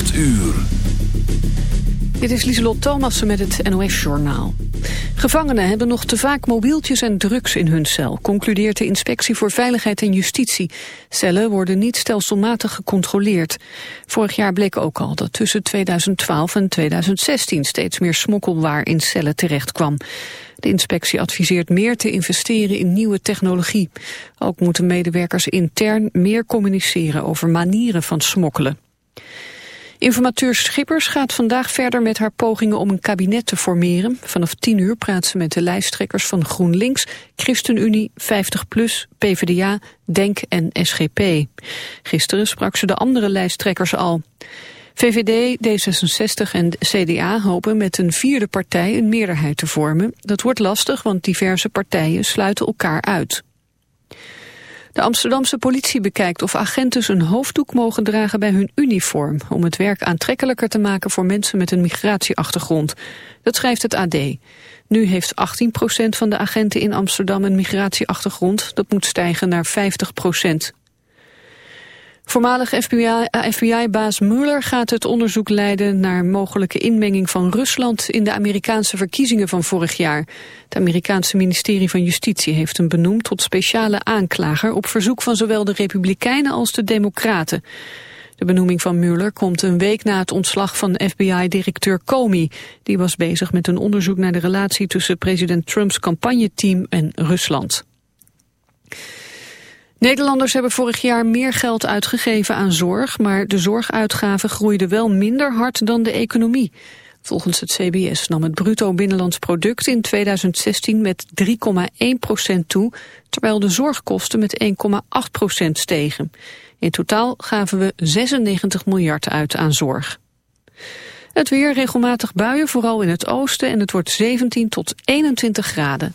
8 uur. Dit is Lieselot Thomassen met het NOS-journaal. Gevangenen hebben nog te vaak mobieltjes en drugs in hun cel, concludeert de Inspectie voor Veiligheid en Justitie. Cellen worden niet stelselmatig gecontroleerd. Vorig jaar bleek ook al dat tussen 2012 en 2016 steeds meer smokkelwaar in cellen terecht kwam. De inspectie adviseert meer te investeren in nieuwe technologie. Ook moeten medewerkers intern meer communiceren over manieren van smokkelen. Informateur Schippers gaat vandaag verder met haar pogingen om een kabinet te formeren. Vanaf 10 uur praat ze met de lijsttrekkers van GroenLinks, ChristenUnie, 50PLUS, PvdA, DENK en SGP. Gisteren sprak ze de andere lijsttrekkers al. VVD, D66 en CDA hopen met een vierde partij een meerderheid te vormen. Dat wordt lastig, want diverse partijen sluiten elkaar uit. De Amsterdamse politie bekijkt of agenten een hoofddoek mogen dragen bij hun uniform... om het werk aantrekkelijker te maken voor mensen met een migratieachtergrond. Dat schrijft het AD. Nu heeft 18% van de agenten in Amsterdam een migratieachtergrond. Dat moet stijgen naar 50 Voormalig FBI-baas FBI Mueller gaat het onderzoek leiden naar mogelijke inmenging van Rusland in de Amerikaanse verkiezingen van vorig jaar. Het Amerikaanse ministerie van Justitie heeft hem benoemd tot speciale aanklager op verzoek van zowel de Republikeinen als de Democraten. De benoeming van Mueller komt een week na het ontslag van FBI-directeur Comey. Die was bezig met een onderzoek naar de relatie tussen president Trumps campagneteam en Rusland. Nederlanders hebben vorig jaar meer geld uitgegeven aan zorg, maar de zorguitgaven groeiden wel minder hard dan de economie. Volgens het CBS nam het bruto binnenlands product in 2016 met 3,1% toe, terwijl de zorgkosten met 1,8% stegen. In totaal gaven we 96 miljard uit aan zorg. Het weer regelmatig buien, vooral in het oosten, en het wordt 17 tot 21 graden.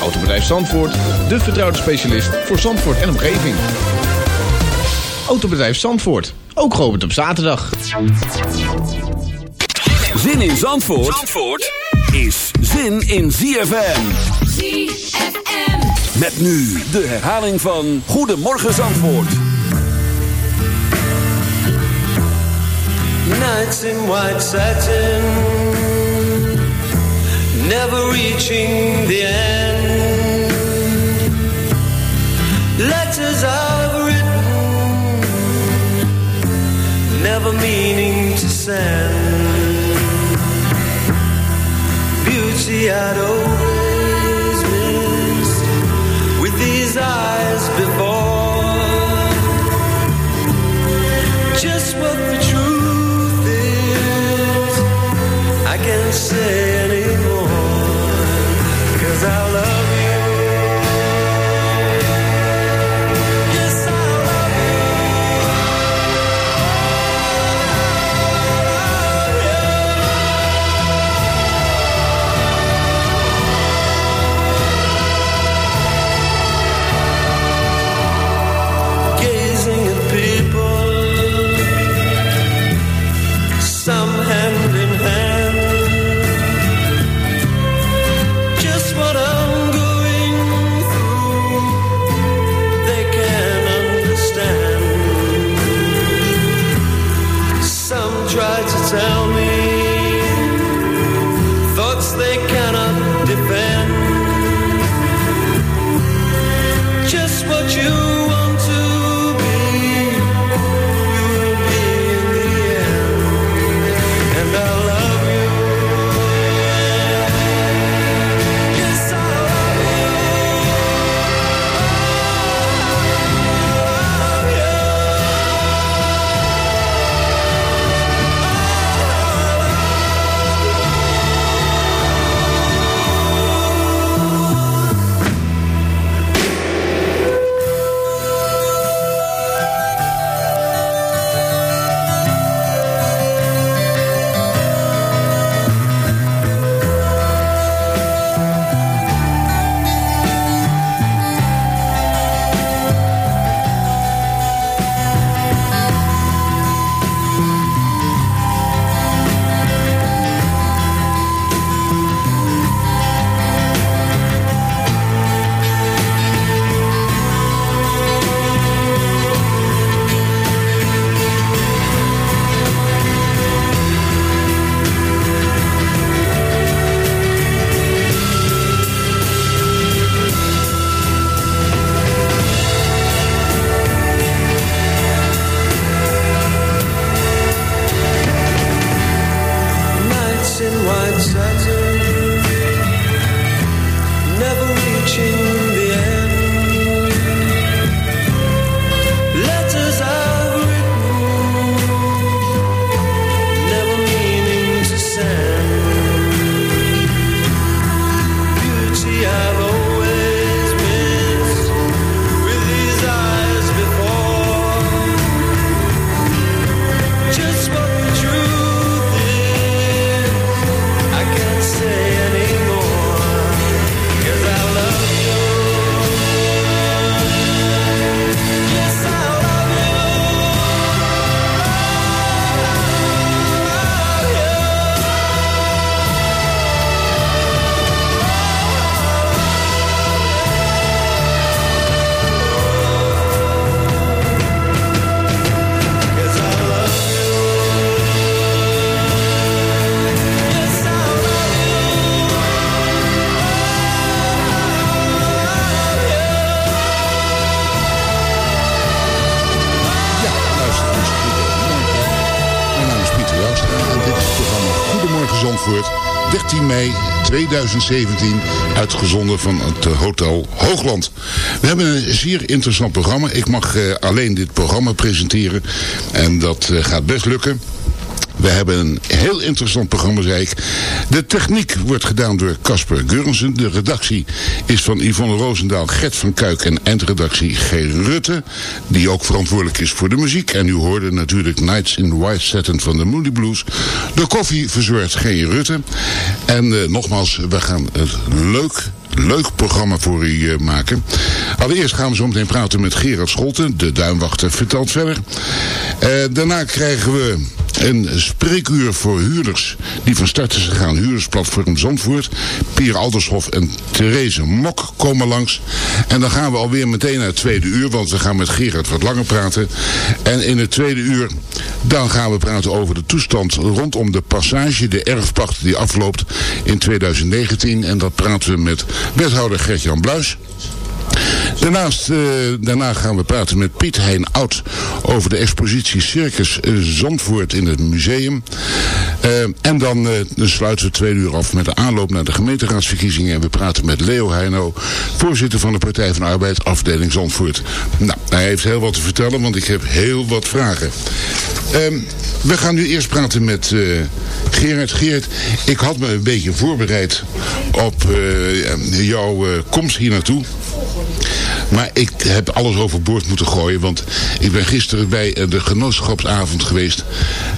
Autobedrijf Zandvoort, de vertrouwde specialist voor Zandvoort en omgeving. Autobedrijf Zandvoort, ook geopend op zaterdag. Zin in Zandvoort, Zandvoort is zin in ZFM. ZFM. Met nu de herhaling van Goedemorgen Zandvoort. Nights in white satin Never reaching the end Letters I've written Never meaning to send. Beauty I'd always missed With these eyes before. Just what the truth is I can't say 13 mei 2017, uitgezonden van het eh, Hotel Hoogland. We hebben een zeer interessant programma. Ik mag eh, alleen dit programma presenteren en dat eh, gaat best lukken. We hebben een heel interessant programma, zei ik. De techniek wordt gedaan door Casper Geurensen. De redactie is van Yvonne Roosendaal, Gert van Kuik en eindredactie G. Rutte. Die ook verantwoordelijk is voor de muziek. En u hoorde natuurlijk Nights in White Satin van de Moody Blues. De koffie verzorgt G. Rutte. En eh, nogmaals, we gaan het leuk leuk programma voor u eh, maken. Allereerst gaan we zo meteen praten met Gerard Scholten. De duinwachter vertelt verder. Eh, daarna krijgen we een spreekuur voor huurders die van start is gegaan. Huurdersplatform Zandvoort. Pier Aldershof en Therese Mok komen langs. En dan gaan we alweer meteen naar het tweede uur. Want we gaan met Gerard wat langer praten. En in het tweede uur dan gaan we praten over de toestand rondom de passage. De erfpacht die afloopt in 2019. En dat praten we met wethouder Gert-Jan Bluis. Daarnaast, eh, daarna gaan we praten met Piet Hein Oud over de expositie Circus Zandvoort in het museum. Eh, en dan, eh, dan sluiten we twee uur af met de aanloop naar de gemeenteraadsverkiezingen. En we praten met Leo Heino, voorzitter van de Partij van Arbeid, afdeling Zandvoort. Nou, hij heeft heel wat te vertellen, want ik heb heel wat vragen. Ehm, we gaan nu eerst praten met Gerard. Gerard, ik had me een beetje voorbereid op jouw komst hier naartoe. Maar ik heb alles overboord moeten gooien. Want ik ben gisteren bij eh, de genootschapsavond geweest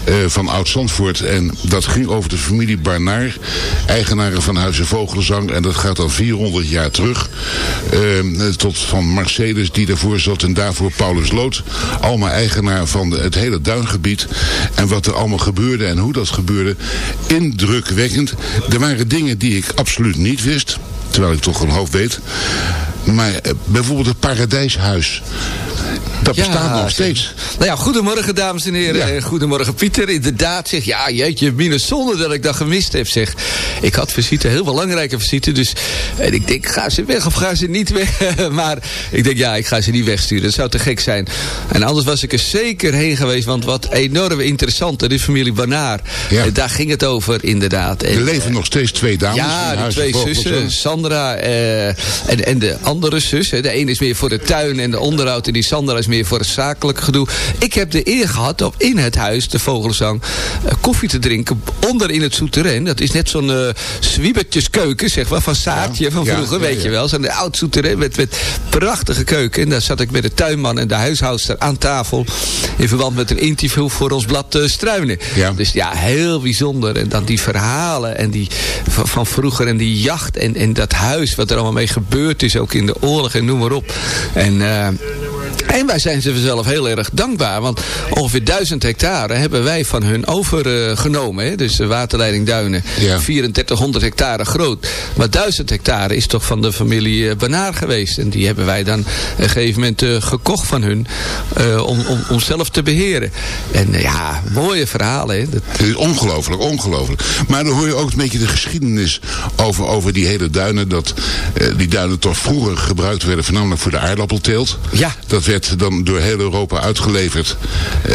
eh, van Oud-Zandvoort. En dat ging over de familie Barnaar. Eigenaren van Huizen Vogelzang. En dat gaat al 400 jaar terug. eh, tot van Marcelis die daarvoor zat. En daarvoor Paulus Lood. Allemaal eigenaar van het hele duingebied. En wat er allemaal gebeurde en hoe dat gebeurde. Indrukwekkend. Er waren dingen die ik absoluut niet wist. Terwijl ik toch een hoop weet. Maar eh, bijvoorbeeld het Paradijshuis. Dat bestaat nog steeds. Nou ja, goedemorgen dames en heren. Ja. En Goedemorgen Pieter. Inderdaad zeg, ja jeetje, minus zonde dat ik dat gemist heb zeg. Ik had visite, heel belangrijke visite. Dus en ik denk, ga ze weg of ga ze niet weg? maar ik denk, ja, ik ga ze niet wegsturen. Dat zou te gek zijn. En anders was ik er zeker heen geweest. Want wat enorm interessant, de familie Banaar. Ja. Eh, Daar ging het over inderdaad. En, Er leven nog steeds twee dames. ja, die twee zussen, Sandra eh, en, en de andere zus. Hè. De ene is meer voor de tuin en de onderhoud. En die Sandra is meer voor het zakelijke gedoe. Ik heb de eer gehad om in het huis, de Vogelzang, eh, koffie te drinken. Onder in het souterrain. Dat is net zo'n eh zwiebertjeskeuken, zeg maar, van Saartje van vroeger, ja, weet ja. je wel. Zo'n oud souterrain met, met prachtige keuken. En daar zat ik met de tuinman en de huishoudster aan tafel. In verband met een interview voor ons blad eh, Struinen. Dus ja, heel bijzonder. En dan die verhalen en die, van, van vroeger en die jacht en, en dat huis, wat er allemaal mee gebeurd is, ook in de oorlog en noem maar op. En, en wij zijn ze zelf heel erg dankbaar, want ongeveer duizend hectare hebben wij van hun overgenomen. hè? dus de waterleiding Duinen, Ja. 3400 hectare groot. Maar 1000 hectare is toch van de familie eh, Banaar geweest. En die hebben wij dan op een gegeven moment eh, gekocht van hun, eh, om, om, om zelf te beheren. En ja, mooie verhalen. Hè? Dat, Het is ongelooflijk, ongelooflijk. Maar dan hoor je ook een beetje de geschiedenis over, over die hele duinen. Dat die duinen toch vroeger gebruikt werden voornamelijk voor de aardappelteelt. Ja. Dat werd werd dan door heel Europa uitgeleverd. Eh,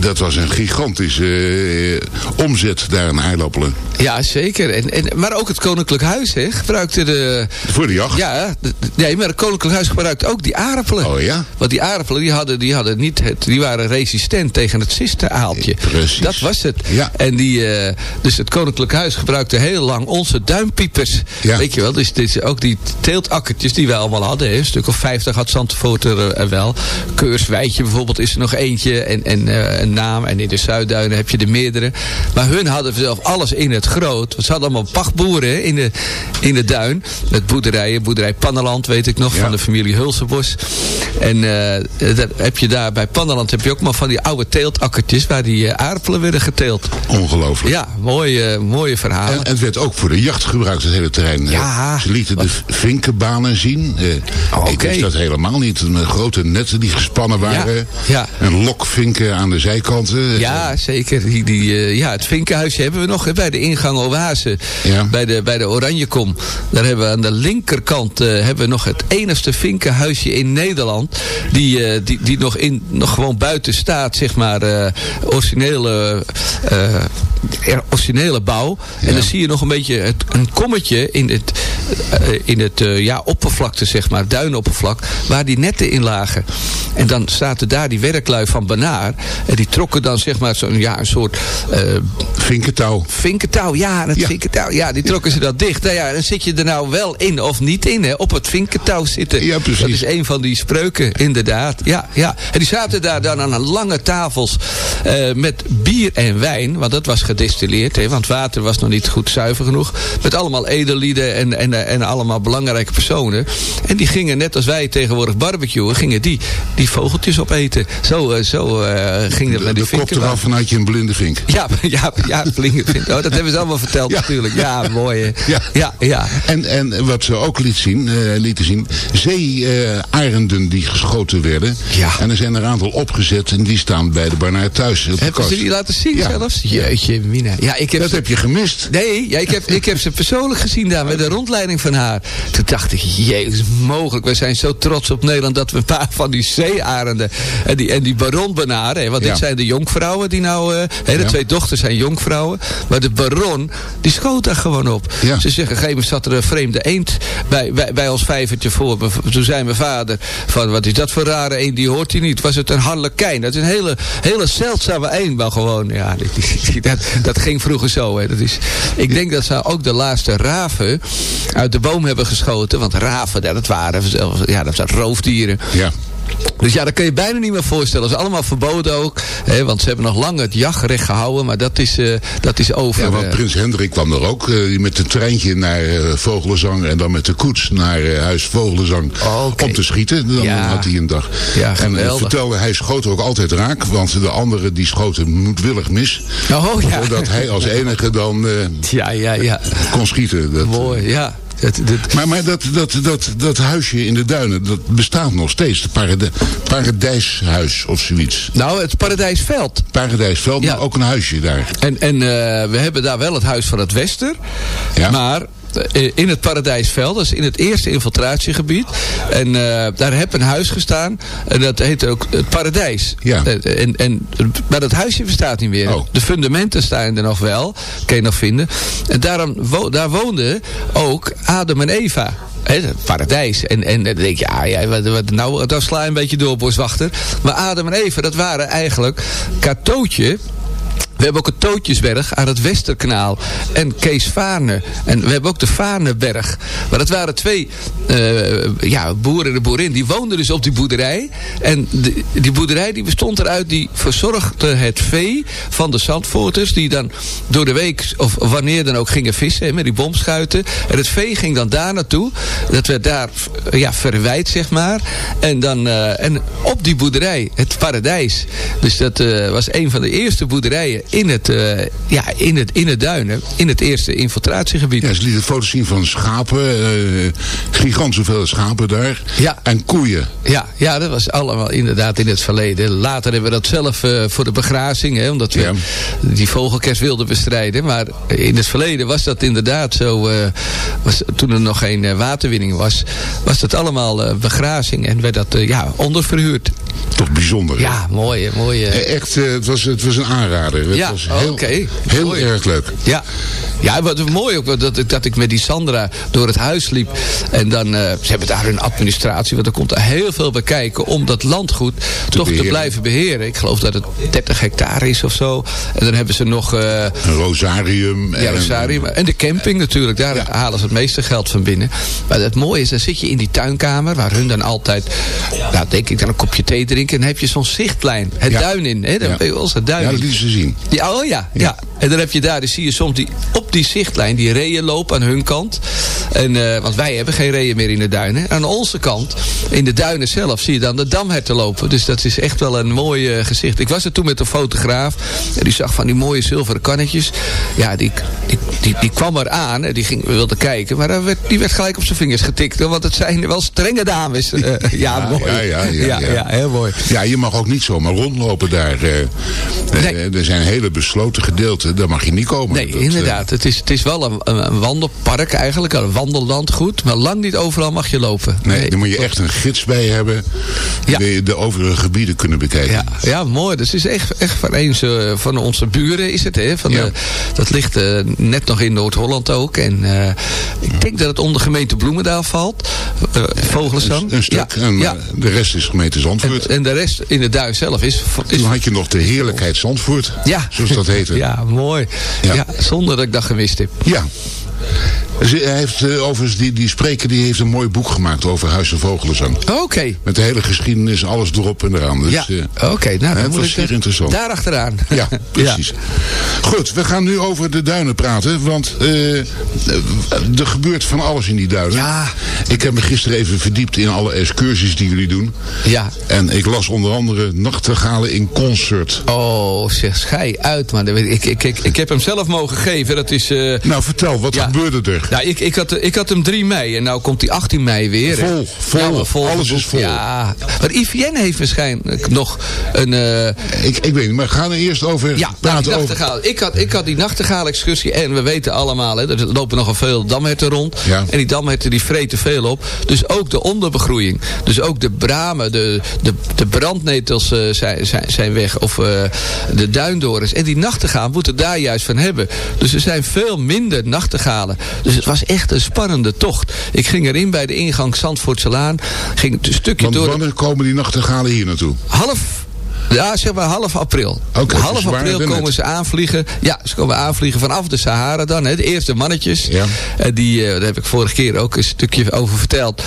dat was een gigantische eh, omzet daar in aardappelen. Ja, zeker. En, en, maar ook het Koninklijk Huis hè, gebruikte de... Voor de jacht? Ja, de- nee, maar het Koninklijk Huis gebruikte ook die aardappelen. Oh ja? Want die aardappelen die hadden, die hadden niet het, die waren resistent tegen het cisteraaltje. Precies. Dat was het. Ja. En die, eh, dus het Koninklijk Huis gebruikte heel lang onze duimpiepers. Ja. Weet je wel, dus ook die teeltakkertjes die wij allemaal hadden. Hè. Een stuk of vijftig had Zandvoort er eh, wel. Keurswijtje bijvoorbeeld is er nog eentje. En, en eh, een naam. En in de Zuidduinen heb je er meerdere. Maar hun hadden zelf alles in het groot. Ze hadden allemaal pachtboeren in de, in de duin. Met boerderijen. Boerderij Panneland weet ik nog. Ja. Van de familie Hulsenbos. En dat heb je daar bij Panneland heb je ook maar van die oude teeltakkertjes. Waar die eh, aardappelen werden geteeld. Ongelooflijk. Ja, mooie, mooie verhalen. En, en het werd ook voor de jacht gebruikt, het hele terrein. Ja. Ze lieten de vinkenbanen zien. Oh, Ik wist dat helemaal niet. Met grote netten die gespannen waren. ja. En lokvinken aan de zijkanten. Ja, zeker. Die, die, eh, ja, het vinkenhuisje hebben we nog hè, bij de ingang Oase. Ja. Bij, de, bij de Oranjekom. Daar hebben we aan de linkerkant eh, hebben we nog het enigste vinkenhuisje in Nederland. Die, eh, die, die nog, in, nog gewoon buiten staat, zeg maar. originele, originele bouw. En Ja. dan zie je nog een beetje het, een kommetje in het, in het ja, oppervlakte, zeg maar. Duinoppervlak. Waar die netten in lagen. En dan zaten daar die werklui van Benaar. En die trokken dan zeg maar zo'n ja, een soort eh Vinkentouw. vinkentouw. Ja, het Ja. vinkentouw. Ja, die trokken ze dat dicht. Nou ja, dan zit je er nou wel in of niet in. Hè? Op het vinkentouw zitten. Ja, precies. Dat is een van die spreuken, inderdaad. Ja, ja. En die zaten daar dan aan lange tafels eh, met bier en wijn. Want dat was gedistilleerd. Hè? Want water was nog niet goed zuiver genoeg. Met allemaal edellieden en, en, en allemaal belangrijke personen. En die gingen, net als wij tegenwoordig barbecuen, gingen die, die vogeltjes opeten. Zo, eh, zo eh, ging dat met die de kop eraf vanuit je een blinde vink. Ja, ja, ja, Vlingen vindt. Oh, dat hebben ze allemaal verteld natuurlijk. Ja, mooi. Ja. ja. En, en wat ze ook liet zien, eh, lieten zien, zeearenden die geschoten werden. Ja. En er zijn er een aantal opgezet en die staan bij de Barnaar thuis. Hebben ze die laten zien Ja. zelfs? Jeetje, Mina. Ja, ik heb Dat heb je gemist. Nee, ja, ik, heb, ik heb ze persoonlijk gezien daar met de rondleiding van haar. Toen dacht ik, jezus, mogelijk. We zijn zo trots op Nederland dat we een paar van die zeearenden en die, en die hè, Want dit zijn de jonkvrouwen die nou, eh, hè, de twee dochters zijn jonkvrouwen. Maar de baron, die schoot daar gewoon op. Ze zeggen, op een gegeven moment zat er een vreemde eend bij, bij, bij ons vijvertje voor. Toen zei mijn vader, van wat is dat voor rare eend, die hoort hij niet. Was het een harlekijn? Dat is een hele, hele zeldzame eend, maar gewoon, ja, die- die- die- dat, dat ging vroeger zo. Hè. Dat is, ik denk dat ze ook de laatste raven uit de boom hebben geschoten. Want raven, ja, dat waren ja, dat zijn roofdieren. Ja. Dus ja, dat kun je bijna niet meer voorstellen. Dat is allemaal verboden ook. Hè, want ze hebben nog lang het jachtrecht gehouden. Maar dat is, eh, dat is over. Ja, want eh. prins Hendrik kwam er ook eh, met een treintje naar Vogelenzang en dan met de koets naar huis Vogelenzang oké. om te schieten. Dan Ja. had hij een dag. Ja, en vertelde, hij schoot ook altijd raak, want de anderen die schoten moedwillig mis. Oh ja. Zodat hij als enige dan Ja, ja, ja. kon schieten. Dat, Mooi, ja. Het, het- Maar, maar dat, dat, dat, dat huisje in de duinen, dat bestaat nog steeds. Het parade, paradijshuis of zoiets. nou, het Paradijsveld. Paradijsveld, Ja. maar ook een huisje daar. En, en eh, we hebben daar wel het Huis van het Wester. Ja. Maar in het Paradijsveld, dat is in het eerste infiltratiegebied. En eh, daar heb een huis gestaan. En dat heet ook het Paradijs. Ja. Eh, en, en, maar dat huisje bestaat niet meer. Oh. De fundamenten staan er nog wel. Kun je nog vinden. En daarom, wo daar woonden ook Adam en Eva. Hè, het paradijs. En, en dan denk je, ja, ja wat, wat, nou, dan sla je een beetje door, boswachter. Maar Adam en Eva, dat waren eigenlijk Katootje we hebben ook het Tootjesberg aan het Westerkanaal. En Kees Vaarne. En we hebben ook de Vaarneberg. Maar dat waren twee eh, ja, boeren en boerin. Die woonden dus op die boerderij. En die, boerderij die bestond eruit. Die verzorgde het vee van de Zandvoorters. Die dan door de week of wanneer dan ook gingen vissen. Met die bomschuiten. En het vee ging dan daar naartoe. Dat werd daar ja, verwijt zeg maar. En, dan, eh, en op die boerderij. Het paradijs. Dus dat eh, was een van de eerste boerderijen in het, eh, ja, in het, in het duinen, in het eerste infiltratiegebied. Ja, ze lieten foto's zien van schapen, eh gigantisch veel schapen daar. Ja. En koeien. Ja, ja, dat was allemaal inderdaad in het verleden. Later hebben we dat zelf eh, voor de begrazing, hè, omdat we Ja. die vogelkers wilden bestrijden. Maar in het verleden was dat inderdaad zo, was, toen er nog geen waterwinning was, was dat allemaal begrazing en werd dat ja, onderverhuurd. Toch bijzonder. hè? Ja, mooi, mooi. Echt, het, was, het was een aanrader. Ja, was heel, oké. heel Mooi. erg leuk. Ja. Ja, wat mooi ook dat ik, dat ik met die Sandra door het huis liep. En dan, eh, ze hebben daar een administratie, want er komt er heel veel bij kijken om dat landgoed toch te blijven beheren. Ik geloof dat het 30 hectare is of zo. En dan hebben ze nog eh Een rosarium. ja, Rosarium. En de camping natuurlijk, daar Ja. halen ze het meeste geld van binnen. Maar het mooie is, dan zit je in die tuinkamer, waar hun dan altijd, nou denk ik, dan een kopje thee drinken. En dan heb je zo'n zichtlijn, het Ja. duin in. Hè? Dan Ja. ben je wel eens het duin Ja, dat lieten ze zien. Ja, oh ja, ja. En dan heb je daar, dan zie je soms die, op die zichtlijn die reeën lopen aan hun kant. En, eh, want wij hebben geen reeën meer in de duinen. Aan onze kant, in de duinen zelf, zie je dan de damherten lopen. Dus dat is echt wel een mooi eh, gezicht. Ik was er toen met een fotograaf. En die zag van die mooie zilveren kannetjes. Ja, die, die, die, die kwam er aan en die ging, wilde kijken. Maar daar werd, die werd gelijk op zijn vingers getikt. Want het zijn wel strenge dames. Eh, ja, mooi. ja, ja, ja, ja, ja. ja, heel mooi. Ja, je mag ook niet zomaar rondlopen daar. eh. Eh, Nee. Er zijn hele besloten gedeelten, daar mag je niet komen. Nee, Dat, eh, inderdaad. Het is, het is wel een, wandelpark eigenlijk, een wandellandgoed. Maar lang niet overal mag je lopen. Nee, daar moet je echt een gids bij hebben. Ja. Je de overige gebieden kunnen bekijken. Ja, ja, mooi. Dat is echt, echt van, eens, eh, van onze buren is het. Hè? Van Ja. de, dat ligt eh, net nog in Noord-Holland ook. En eh, ik denk dat het onder gemeente Bloemendaal valt. Eh Vogelenzang. Een, een stuk. Ja, en ja. eh, de rest is gemeente Zandvoort. En, en de rest in de duin zelf is... is Toen had je nog de heerlijkheid Zandvoort. ja. Zoals dat heette. Ja, mooi. Ja. Ja. zonder dat ik dat gemist heb. Ja. Hij heeft, eh, overigens, die, die spreker die heeft een mooi boek gemaakt over Huis en Vogelenzang. Oké. Met de hele geschiedenis, alles erop en eraan. Dus, Ja, eh, oké. nou, moet was zeer er- interessant. Daar achteraan. Ja, precies. Goed, we gaan nu over de duinen praten. Want eh, er gebeurt van alles in die duinen. Ja. Ik heb me gisteren even verdiept in alle excursies die jullie doen. Ja. En ik las onder andere Nachtegalen in Concert. Oh, zeg, schei uit, man. Dat Ik, ik, ik, ik heb hem zelf mogen geven. Dat is... eh, Nou, vertel, wat Ja. Gebeurde er? Nou, ik, ik, had, ik had hem 3 mei en nou komt hij 18 mei weer. Vol, vol. maar vol Alles is vol. Ja, maar IVN heeft waarschijnlijk nog een... eh, Ik, ik weet niet, maar gaan we eerst over ja, nou, praten die over... nachtegaal. Ik had, ik had die nachtegaal-excursie en we weten allemaal, hè, er lopen nogal veel damherten rond. Ja. En die damherten die vreten veel op. Dus ook de onderbegroeiing. Dus ook de bramen, de, de, de brandnetels eh, zijn, zijn, zijn weg. Of eh, de duindorens. En die nachtegaal moeten daar juist van hebben. Dus er zijn veel minder Dus het was echt een spannende tocht. Ik ging erin bij de ingang Zandvoortselaan. Ging een stukje Want door... wanneer komen die nachtegalen hier naartoe? half ja, zeg maar half april. Dus half april komen net. ze aanvliegen. Ja, ze komen aanvliegen vanaf de Sahara dan. Hè, de eerste mannetjes. Ja. En die, eh, daar heb ik vorige keer ook een stukje over verteld.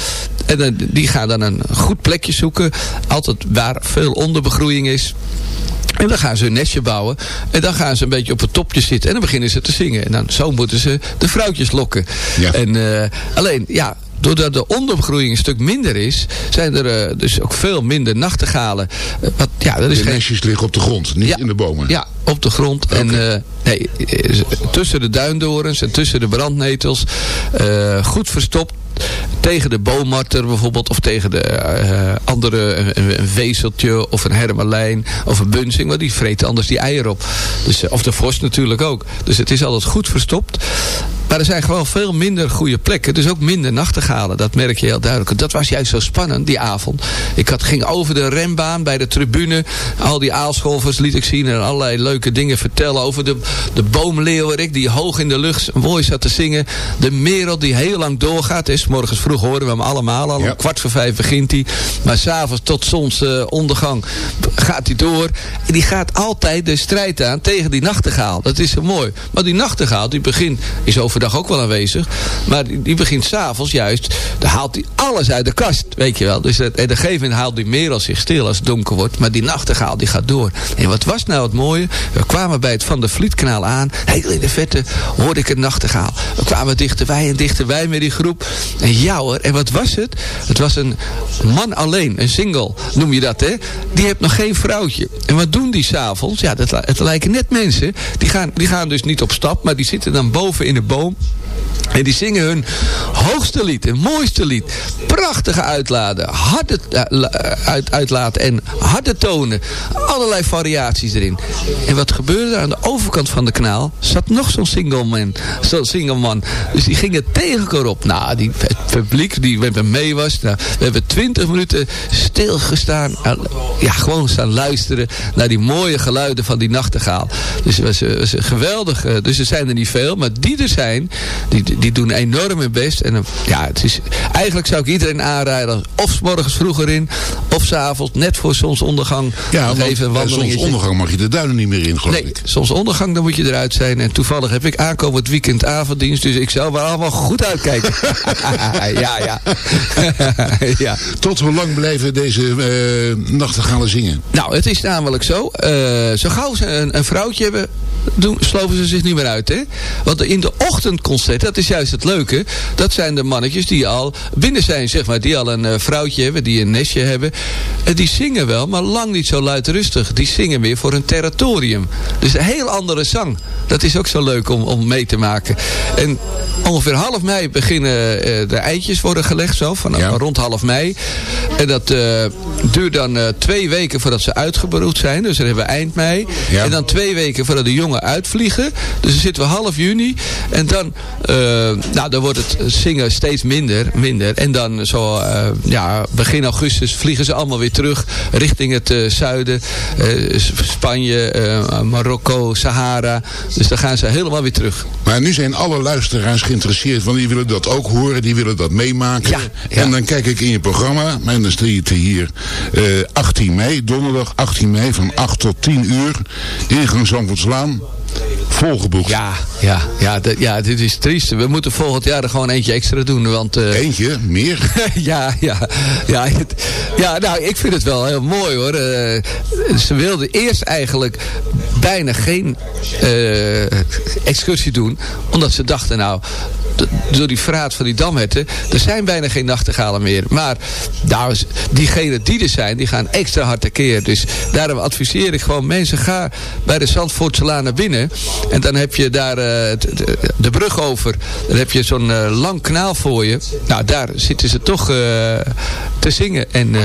En dan die gaan dan een goed plekje zoeken. Altijd waar veel onderbegroeiing is. En dan gaan ze een nestje bouwen. En dan gaan ze een beetje op het topje zitten. En dan beginnen ze te zingen. En dan zo moeten ze de vrouwtjes lokken. Ja. En eh, alleen, ja, doordat de onderbegroeiing een stuk minder is... zijn er eh, dus ook veel minder nachtegalen. Eh, wat, ja, er is De geen... nestjes liggen op de grond, niet Ja. in de bomen. Ja, op de grond. En nee, tussen de duindorens en tussen de brandnetels. goed verstopt. Tegen de boommarter bijvoorbeeld. Of tegen de eh, andere, een, vezeltje of een hermelijn of een bunzing. Want die vreten anders die eieren op. Dus, eh, of de vos natuurlijk ook. Dus het is altijd goed verstopt. Maar er zijn gewoon veel minder goede plekken. Dus ook minder nachtegalen. Dat merk je heel duidelijk. Dat was juist zo spannend die avond. Ik had, ging over de rembaan bij de tribune. Al die aalscholvers liet ik zien. En allerlei leuke dingen vertellen. Over de, de boomleeuwerik die hoog in de lucht mooi zat te zingen. De merel die heel lang doorgaat. Is morgens vroeg horen we hem allemaal al. Ja. Om kwart voor vijf begint hij. Maar s'avonds tot zonsondergang gaat hij door. En die gaat altijd de strijd aan tegen die nachtegaal. Dat is zo mooi. Maar die nachtegaal die begint is over overdag ook wel aanwezig. Maar die, die begint s'avonds juist, dan haalt hij alles uit de kast, weet je wel. Dus dat, en op een haalt die merel zich stil als het donker wordt. Maar die nachtegaal die gaat door. En wat was nou het mooie? We kwamen bij het Van der Vlietkanaal aan. Heel in de vette hoorde ik een nachtegaal. We kwamen dichterbij en dichterbij met die groep. En ja hoor, en wat was het? Het was een man alleen, een single noem je dat hè. Die heeft nog geen vrouwtje. En wat doen die s'avonds? Ja, dat, het lijken net mensen. Die gaan, die gaan dus niet op stap, maar die zitten dan boven in de boom. En die zingen hun hoogste lied, hun mooiste lied. Prachtige uitladen, harde eh, eh, uit, uitlaten en harde tonen. Allerlei variaties erin. En wat gebeurde er aan de overkant van de kanaal? Zat nog zo'n single man. Zo'n single man. Dus die gingen tegen elkaar op. Nou, die, het publiek die met me mee was. Nou, we hebben twintig minuten stilgestaan. Ja, gewoon staan luisteren naar die mooie geluiden van die nachtegaal. Dus het was, was geweldig. eh, Dus er zijn er niet veel. Maar die er zijn, die, die doen enorm hun best. En eh, ja, het is, eigenlijk zou ik iedereen aanraden. Of 's morgens vroeger in. Of 's avonds, net voor zonsondergang. Ja, want even bij wandelingetje. zonsondergang mag je de duinen niet meer in, geloof Nee, ik. soms ondergang, dan moet je eruit zijn. En toevallig heb ik aankomend weekend avonddienst. Dus ik zal wel allemaal goed uitkijken. ja, ja. ja. Tot hoe lang blijven deze eh nachtegalen zingen? Nou, het is namelijk zo. eh, zo gauw ze een, een vrouwtje hebben, doen, sloven ze zich niet meer uit. Hè? Want in de dat is juist het leuke. Dat zijn de mannetjes die al binnen zijn, zeg maar. Die al een eh, vrouwtje hebben, die een nestje hebben. En die zingen wel, maar lang niet zo luidrustig. Die zingen weer voor hun territorium. Dus een heel andere zang. Dat is ook zo leuk om, om mee te maken. En ongeveer half mei beginnen eh, de eitjes worden gelegd. Zo, van, Ja. van rond half mei. En dat eh, duurt dan twee weken voordat ze uitgebroed zijn. Dus dan hebben we eind mei. Ja. En dan twee weken voordat de jongen uitvliegen. Dus dan zitten we half juni. En dan, eh, nou, dan wordt het zingen steeds minder. minder. En dan zo, eh, ja, begin augustus vliegen ze allemaal weer terug richting het eh, zuiden. Eh, Spanje, eh, Marokko, Sahara. Dus dan gaan ze helemaal weer terug. Maar nu zijn alle luisteraars geïnteresseerd, want die willen dat ook horen, die willen dat meemaken. Ja, ja. En dan kijk ik in je programma, en dan staat hier eh 18 mei, donderdag 18 mei van 8 tot 10 uur, ingang Zandvoortslaan, volgeboekt. Ja, ja, ja, ja, dit is triest. We moeten volgend jaar er gewoon eentje extra doen. Want, eh, Eentje, meer. ja, ja, ja, het- ja, nou, ik vind het wel heel mooi hoor. Eh, ze wilden eerst eigenlijk bijna geen eh, excursie doen. Omdat ze dachten, nou, door die vraat van die damherten, er zijn bijna geen nachtegalen meer. Maar nou, diegenen die er zijn, die gaan extra hard tekeer. Dus daarom adviseer ik gewoon mensen, ga bij de Zandvoortselaan naar binnen. En dan heb je daar eh, de, brug over. Dan heb je zo'n eh, lang kanaal voor je. Nou, daar zitten ze toch eh, te zingen. En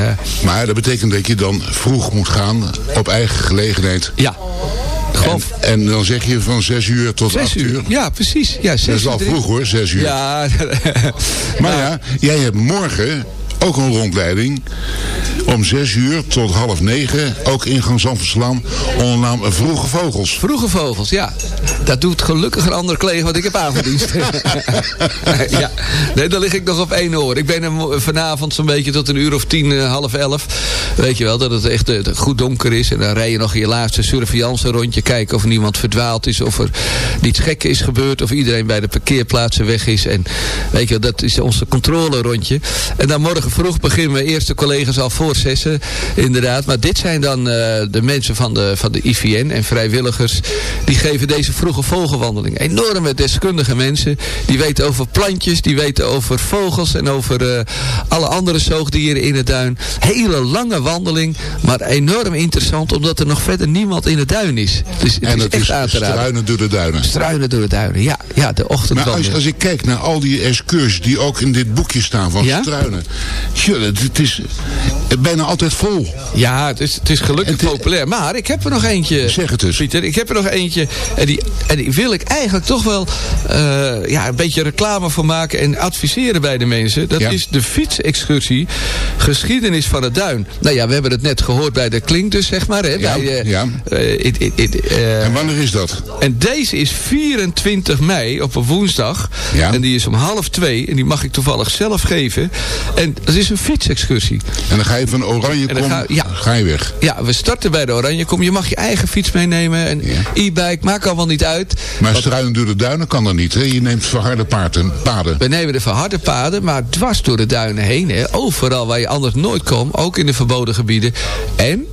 Maar dat betekent dat je dan vroeg moet gaan, op eigen gelegenheid. ja, En, en dan zeg je van 6 uur tot 8 zes uur. uur. Ja, precies. Ja, Dat zes is al vroeg hoor, 6 uur. Ja, Maar ja, jij hebt morgen ook een rondleiding. Om 6 uur tot half 9, ook ingang Zandvoortslaan, onder naam Vroege Vogels. Vroege vogels, ja. Dat doet gelukkig een andere collega, want ik heb avonddienst. ja, nee, dan lig ik nog op één oor. Ik ben er mo- vanavond zo'n beetje tot een uur of tien, eh, half elf. Weet je wel, dat het echt eh, goed donker is. En dan rij je nog je laatste surveillance rondje. Kijken of er niemand verdwaald is. Of er niets gek is gebeurd. Of iedereen bij de parkeerplaatsen weg is. En weet je wel, dat is onze controle rondje. En dan morgen vroeg beginnen we eerst de collega's al voor zessen. Inderdaad. Maar dit zijn dan eh, de mensen van de, van de IVN en vrijwilligers. Die geven deze vroege vogelwandeling. Enorme deskundige mensen. Die weten over plantjes. Die weten over vogels. En over eh, alle andere zoogdieren in het duin. Hele lange wandeling. Maar enorm interessant. Omdat er nog verder niemand in het duin is. Dus het En is echt is aan te raden. struinen door de duinen. Struinen door de duinen. Ja, ja de Maar als, ik kijk naar al die excursies die ook in dit boekje staan van Ja? struinen. Tja, het, het is bijna altijd vol. Ja, het is, het is gelukkig Het populair. Maar ik heb er nog eentje. Zeg het eens. Pieter, ik heb er nog eentje. En die, en die wil ik eigenlijk toch wel eh, ja, een beetje reclame voor maken en adviseren bij de mensen. Dat Ja. is de fietsexcursie Geschiedenis van het Duin. Nou ja, we hebben het net gehoord bij de Klink dus, zeg maar. Hè, Ja, bij, eh, ja. eh, it- it- it- En wanneer is dat? en deze is 24 mei op een woensdag. Ja. En die is om half twee. En die mag ik toevallig zelf geven. En dat is een fietsexcursie. En dan ga je van Oranje En dan kom, ga- ja. ga je weg. Ja, we starten bij de Oranje. Kom, je mag je eigen fiets meenemen. Een Ja. e-bike, maakt allemaal niet uit. Maar struinen door de duinen kan dat niet. Hè? Je neemt verharde paarden, paden. we nemen de verharde paden, maar dwars door de duinen heen. Hè, overal waar je anders nooit komt. Ook in de verboden gebieden. En...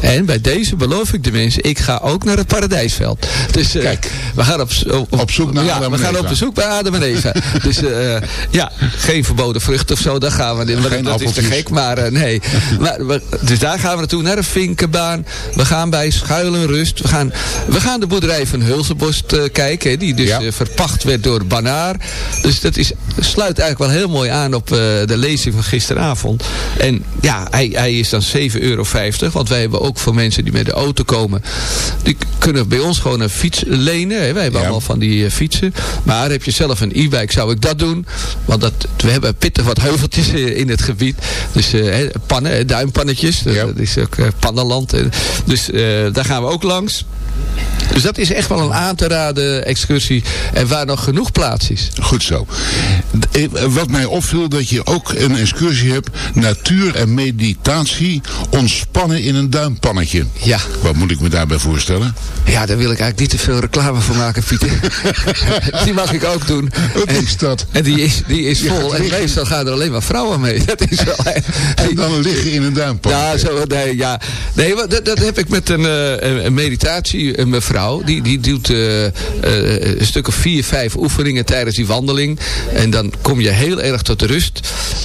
En bij deze beloof ik de mensen, ik ga ook naar het paradijsveld. Dus eh, Kijk. we gaan op, op, Op zoek naar ja, Adam we gaan op bezoek bij Adam en Eva. dus eh, ja, geen verboden vrucht of zo, daar gaan we in. Maar Geen dat is te gek, maar eh, nee. maar, we- dus daar gaan we naartoe, naar de Vinkenbaan. We gaan bij Schuilen Rust. We gaan, we gaan de boerderij van Hulzenborst eh, kijken, die dus Ja. verpacht werd door Banaar. Dus dat is, sluit eigenlijk wel heel mooi aan op de lezing van gisteravond. En ja, hij, hij is dan 7,50 euro. Want wij hebben ook voor mensen die met de auto komen. Die kunnen bij ons gewoon een fiets lenen. Hè. Wij hebben Ja. allemaal van die eh, fietsen. Maar heb je zelf een e-bike zou ik dat doen. Want dat, we hebben pittig wat heuveltjes eh, in het gebied. Dus hè, pannen, duimpannetjes. Dat, Ja. dat is ook pannenland. Dus daar gaan we ook langs. Dus dat is echt wel een aan te raden excursie. En waar nog genoeg plaats is. Goed zo. Eh, Wat mij opviel, dat je ook een excursie hebt. Natuur en meditatie. Ontspannen in een duimpannetje. Ja. Wat moet ik me daarbij voorstellen? Ja, daar wil ik eigenlijk niet te veel reclame voor maken, Pieter. die mag ik ook doen. Wat En- is dat? En die is, die is Ja, vol. En meestal gaan er alleen maar vrouwen mee. Dat is wel... En dan liggen in een duimpannetje. Ja, zo, nee, ja. nee maar dat, dat heb ik met een, eh, een- meditatie, een mevrouw. Die, die doet eh, een stuk of vier, vijf oefeningen tijdens die wandeling. En dan kom je heel erg tot rust.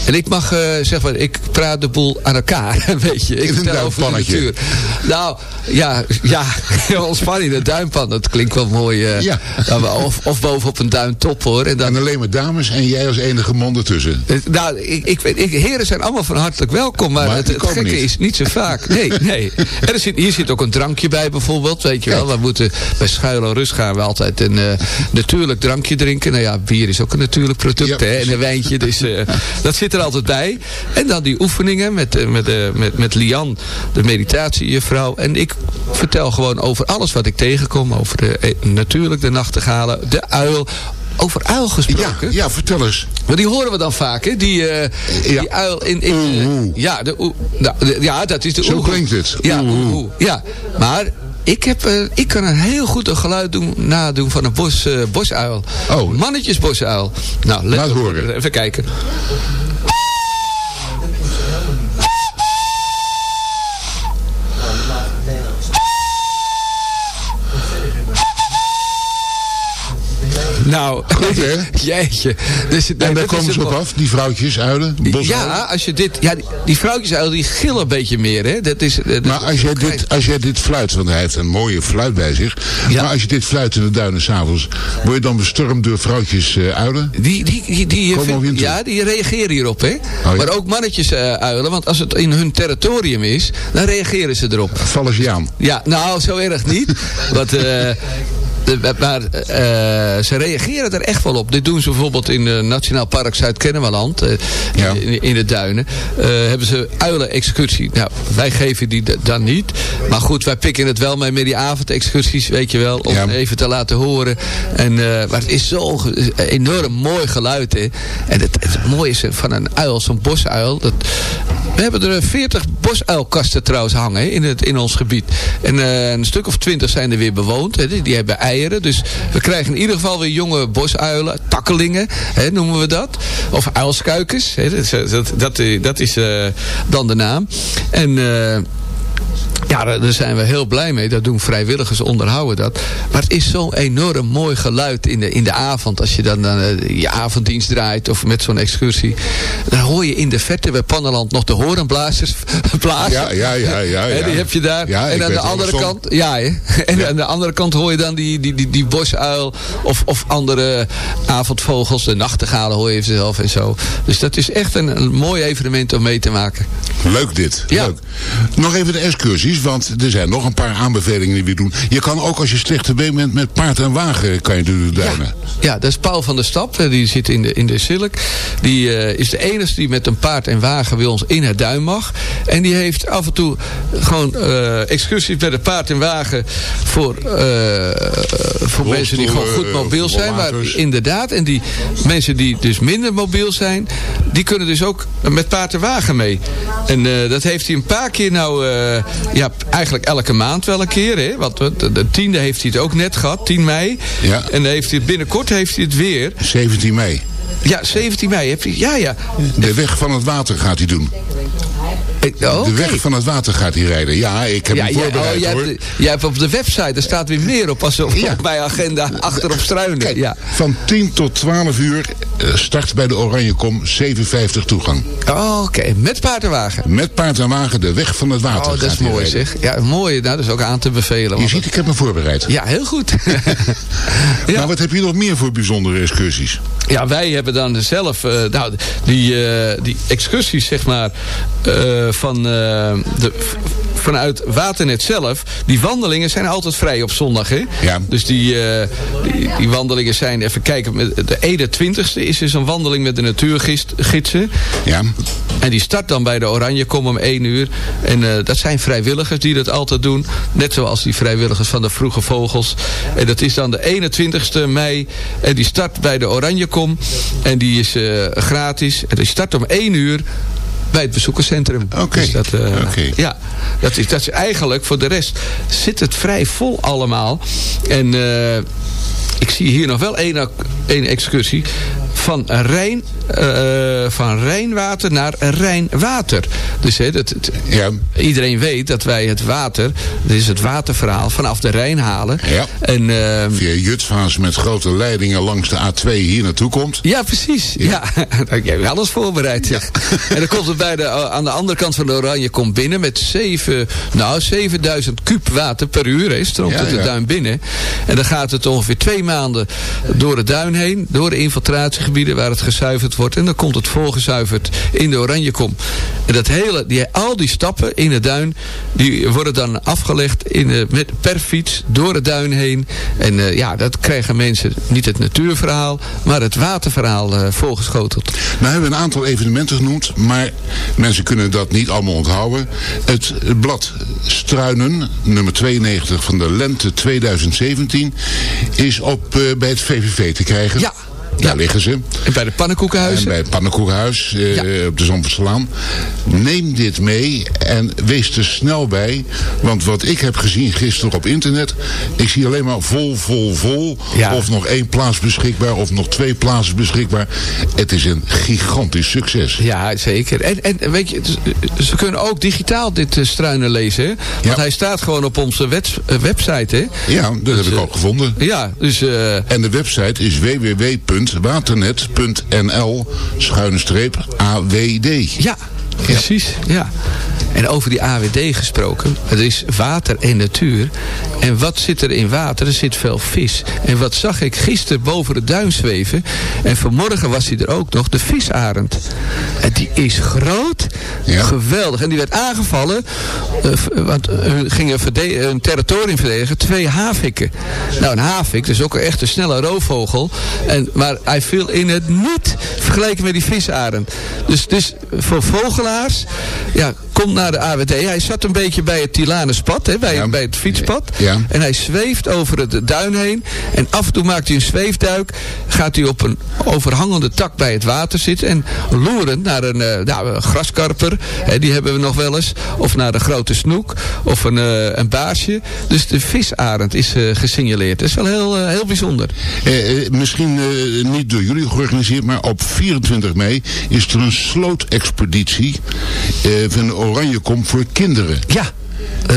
En ik mag, eh, zeg maar, ik praat de boel aan elkaar. Weet je, ik vertel over de natuur. Nou, ja, ja, ontspanning in de duimpan. Dat klinkt wel mooi. eh, Ja. nou, of, of bovenop een duintop hoor. En dan, En alleen maar dames en jij als enige man ertussen. eh, Nou, ik, ik, ik, heren zijn allemaal van hartelijk welkom, maar, Maar het, gekke niet. is niet zo vaak. Nee, nee. En er zit, hier zit ook een drankje bij bijvoorbeeld, weet je wel. We moeten bij Schuil en Rust gaan we altijd een natuurlijk drankje drinken. Nou ja, bier is ook een natuurlijk product, Ja, hè, en een wijntje, dus eh, dat zit er altijd bij. En dan die oefeningen met, eh, met, eh, met, met Lian, de meditatiejuffrouw. En ik vertel gewoon over alles wat ik tegenkom, over de, natuurlijk de nachtegalen, de uil, over uil Ja, gesproken. ja, vertel eens. Maar die horen we dan vaak, hè? Die, Ja. die uil in... in ja, de, nou, de- ja, dat is de Zo klinkt het. Ja, ja. maar ik, heb, eh, ik kan een heel goed een geluid doen, nadoen van een bos, eh, bosuil. Oh. Mannetjes bosuil. Nou, Laat horen. Even kijken. Nou, Goed, hè? jeetje. Dus, nee, En daar komen ze op af, die vrouwtjes, uilen. Ja, als je dit, ja, die, die vrouwtjes die gillen een beetje meer, hè? Dat is, dat- Maar als jij, dit, als jij dit fluit, want hij heeft een mooie fluit bij zich. Ja. Maar als je dit fluit in de duinen s'avonds, word je dan bestormd door vrouwtjes eh, uilen? Die, die, die, vind- ja, die reageren hierop, hè? ja. Maar ook mannetjes eh, uilen, want als het in hun territorium is, dan reageren ze erop. Vallen ze aan? Ja, nou, zo erg niet. want, eh, maar eh, ze reageren er echt wel op. Dit doen ze bijvoorbeeld in uh, Nationaal Park Zuid-Kennemerland. eh, Ja. in, in de duinen. eh, hebben ze uilen-excursie. Nou, wij geven die dan niet. Maar goed, wij pikken het wel mee met die avondexcursies, weet je wel. Om Ja. even te laten horen. En, eh, maar het is zo'n enorm mooi geluid, hè. En het, het mooie is van een uil, zo'n bosuil. Dat, we hebben er 40 bosuilkasten trouwens hangen hè, in, het, in ons gebied. En eh, een stuk of 20 zijn er weer bewoond. Hè, die, die hebben eieren. Dus we krijgen in ieder geval weer jonge bosuilen. Takkelingen hè, noemen we dat. Of uilskuikens. Hè, dat, is, eh, dat, dat, eh, is eh, dan de naam. En... ja, daar zijn we heel blij mee. Dat doen vrijwilligers, onderhouden dat. Maar het is zo'n enorm mooi geluid in de, in de avond. Als je dan, eh, je avonddienst draait of met zo'n excursie. Dan hoor je in de verte bij Pannenland nog de horenblazers blazen. Ja, ja, ja, ja. Ja. die heb je daar. Ja, en aan de er andere kant, ja, hè? En Ja. aan de andere kant hoor je dan die, die, die, die bosuil of, of andere avondvogels. De nachtegalen hoor je zelf en zo. Dus dat is echt een, een mooi evenement om mee te maken. Leuk dit. Ja. Leuk. Nog even de excursies. want er zijn nog een paar aanbevelingen die we doen. Je kan ook als je slecht te been bent met paard en wagen, kan je door de duinen. Ja, dat is Paul van der Stap. eh, Die zit in de, in de Silk. Die eh, is de enige die met een paard en wagen bij ons in het duin mag. En die heeft af en toe gewoon eh, excursies met het paard en wagen voor, voor mensen die gewoon goed mobiel zijn. Maar inderdaad, en die mensen die dus minder mobiel zijn, die kunnen dus ook met paard en wagen mee. En dat heeft hij een paar keer nou, ja, eigenlijk elke maand wel een keer. Hè? Want de, de tiende heeft hij het ook net gehad, 10 mei. Ja. En dan heeft hij, binnenkort heeft hij het weer. 17 mei. Ja, 17 mei. Heb je, ja, ja. De weg van het water gaat hij doen. Ik- oh, De oké. weg van het water gaat hij rijden. Ja, ik heb Ja, hem voorbereid oh, jij, hoor. hebt, jij hebt op de website, er staat weer meer op als op, Ja. op mijn agenda achterop struinen. Ja. van 10 tot 12 uur eh, start bij de Oranjekom 7,50 toegang. Oh, Oké, met paard en wagen. Met paard en wagen de weg van het water Oh, dat is mooi rijden. zeg. Ja, mooi. Nou, dat is ook aan te bevelen. Je ziet, ik heb me voorbereid. Ja, heel goed. ja. Maar wat heb je nog meer voor bijzondere excursies? Ja, wij hebben dan zelf, eh, nou, die, eh, die excursies, zeg maar, van, eh, de, vanuit Waternet zelf, die wandelingen zijn altijd vrij op zondag, hè? Ja. Dus die, eh, die, die wandelingen zijn, even kijken, de 21ste is dus een wandeling met de natuurgidsen. Ja, En die start dan bij de Oranje Kom om 1 uur. En eh, dat zijn vrijwilligers die dat altijd doen. Net zoals die vrijwilligers van de Vroege Vogels. En dat is dan de 21ste mei. En die start bij de Oranje Kom. En die is gratis. En die start om 1 uur bij het bezoekerscentrum. Oké, Dus dat, oké. Ja, dat is, dat is eigenlijk voor de rest zit het vrij vol allemaal. En eh, ik zie hier nog wel één, één excursie. Van, Rijn, eh, van Rijnwater naar Rijnwater. Dus hè, dat, het- ja. iedereen weet dat wij het water, dit is het waterverhaal, vanaf de Rijn halen. Ja. En, eh, Via Jutsvaas met grote leidingen langs de A2 hier naartoe komt. ja, precies. Ja. Je hebt alles voorbereid. Zeg. En dan komt het bij de, eh, aan de andere kant van de Oranje komt binnen met 7, nou, 7000 kuub water per uur. Hè, stroomt Ja, het de ja. duin binnen. En dan gaat het ongeveer twee maanden door het duin heen. Door de waar het gezuiverd wordt. En dan komt het volgezuiverd in de Oranjekom. En dat hele, die, al die stappen in het duin, die worden dan afgelegd in, de- met, per fiets door het duin heen. En eh, ja, dat krijgen mensen niet het natuurverhaal, maar het waterverhaal voorgeschoteld. Nou hebben we een aantal evenementen genoemd, maar mensen kunnen dat niet allemaal onthouden. Het blad Struinen, nummer 92 van de lente 2017, is op, eh, bij het VVV te krijgen. Ja. Daar Ja. liggen ze. En bij de En pannenkoekenhuizen. bij het Pannenkoekenhuis eh, Ja. op de Zandvoortslaan. Neem dit mee en wees er snel bij. Want wat ik heb gezien gisteren op internet... ik zie alleen maar vol, vol, vol. Ja. Of nog één plaats beschikbaar of nog twee plaatsen beschikbaar. Het is een gigantisch succes. Ja, zeker. En, en weet je, dus, eh, ze kunnen ook digitaal dit eh, struinen lezen. Hè? Want hij staat gewoon op onze website. Hè? Ja, dat heb ik ook gevonden. Ja, dus... En de website is www.waternet.nl schuine streep AWD. Ja, precies. Ja. En over die AWD gesproken. Het is water en natuur. En wat zit er in water? Er zit veel vis. En wat zag ik gisteren boven de duin zweven? En vanmorgen was hij er ook nog, de visarend. En die is groot. Ja. Geweldig. En die werd aangevallen. eh, want eh, hun gingen hun territorium verdedigen. Twee havikken. Nou, een havik, dus ook een echte snelle roofvogel. En, maar hij viel in het niet vergeleken met die visarend. Dus, dus voor ja, kom naar de AWD. Hij zat een beetje bij het Tilanuspad, hè, bij, Ja. bij het fietspad. Ja. En hij zweeft over het duin heen. En af en toe maakt hij een zweefduik. Gaat hij op een overhangende tak bij het water zitten. En loerend naar een, eh, nou, een graskarper. Hè, die hebben we nog wel eens. Of naar een grote snoek. Of een, eh, een baasje. Dus de visarend is eh, gesignaleerd. Dat is wel heel, heel bijzonder. Eh, misschien niet door jullie georganiseerd, maar op 24 mei is er een slootexpeditie eh, van Oranje Kom voor kinderen. Ja.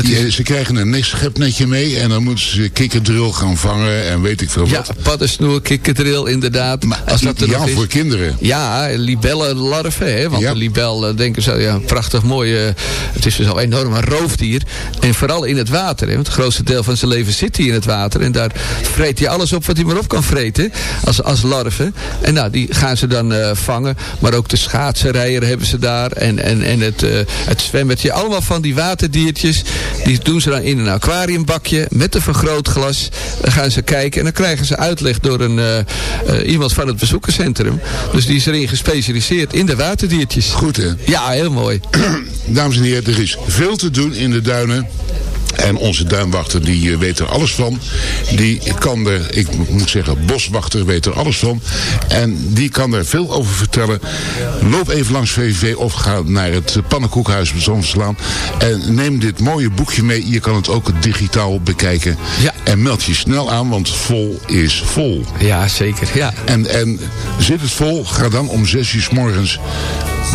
Die, ze krijgen een ne- schepnetje mee en dan moeten ze kikkerdril gaan vangen en weet ik veel ja, wat. paddensnoer, kikkerdril inderdaad. Maar Als dat er ideaal is. voor kinderen. Ja, libellenlarven. Hè? Want Ja. de libel, eh, denken ze, ja, prachtig mooi. eh, het is dus al enorm een roofdier. En vooral in het water. Hè? Want het grootste deel van zijn leven zit hij in het water. En daar vreet hij alles op wat hij maar op kan vreten. Als, als larven. En nou, die gaan ze dan eh, vangen. Maar ook de schaatsenrijer hebben ze daar. En, en, en het, eh het zwemmetje. Allemaal van die waterdiertjes. Die doen ze dan in een aquariumbakje met een vergrootglas. Dan gaan ze kijken en dan krijgen ze uitleg door een, eh, eh, iemand van het bezoekerscentrum. Dus die is erin gespecialiseerd in de waterdiertjes. Goed hè? Ja, heel mooi. Dames en heren, er is veel te doen in de duinen. En onze duinwachter die eh, weet er alles van. Die kan er, ik moet zeggen, boswachter weet er alles van. En die kan er veel over vertellen. Loop even langs VVV of ga naar het pannenkoekhuis op Zonverslaan. En neem dit mooie boekje mee. Je kan het ook digitaal bekijken. Ja. En meld je snel aan, want vol is vol. Ja, zeker. Ja. En, en zit het vol, ga dan om 6 uur s morgens,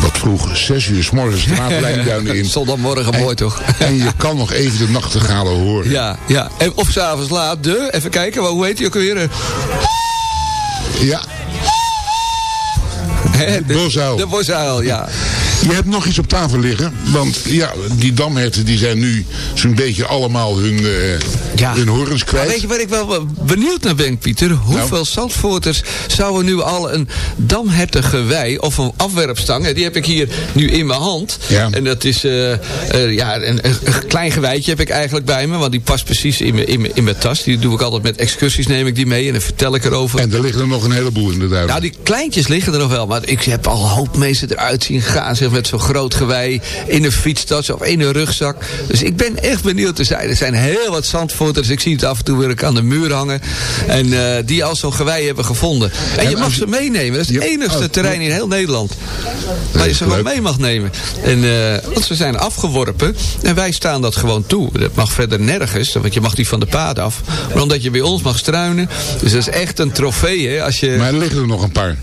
wat vroeg, 6 uur s morgens de Maatlijnduinen in. Zondagmorgen mooi toch? En je kan nog even de nachtegalen horen. Ja, ja. En, of s'avonds laat de, even kijken, maar hoe heet die ook weer? Ja, De bosuil. De bosuil, ja. Je hebt nog iets op tafel liggen. Want ja, die damherten die zijn nu zo'n beetje allemaal hun, eh, Ja. hun horens Maar kwijt. weet je waar ik wel benieuwd naar ben, Pieter? Hoeveel Nou. Zandvoorters zouden nu al een damhertengewei of een afwerpstang... die heb ik hier nu in mijn hand. Ja. En dat is eh, eh, ja, een, een klein geweitje heb ik eigenlijk bij me... want die past precies in mijn, in, mijn, in mijn tas. Die doe ik altijd met excursies, neem ik die mee en dan vertel ik erover. En er liggen er nog een heleboel in de duinen. Nou, die kleintjes liggen er nog wel. Maar ik heb al een hoop mensen eruit zien gaan. Zeg, met zo'n groot gewei. In een fietstas of in een rugzak. Dus ik ben echt benieuwd te zijn. Er zijn heel wat zandvoorters. Ik zie het af en toe weer aan de muur hangen. En eh, die al zo'n gewei hebben gevonden. En je mag ze meenemen. Dat is het enigste oh, terrein in heel Nederland. Waar je ze gewoon mee mag nemen. En, eh, want ze zijn afgeworpen. En wij staan dat gewoon toe. Dat mag verder nergens. Want je mag niet van de paad af. Maar omdat je bij ons mag struinen. Dus dat is echt een trofee. Hè, als je... Maar er liggen er nog een paar.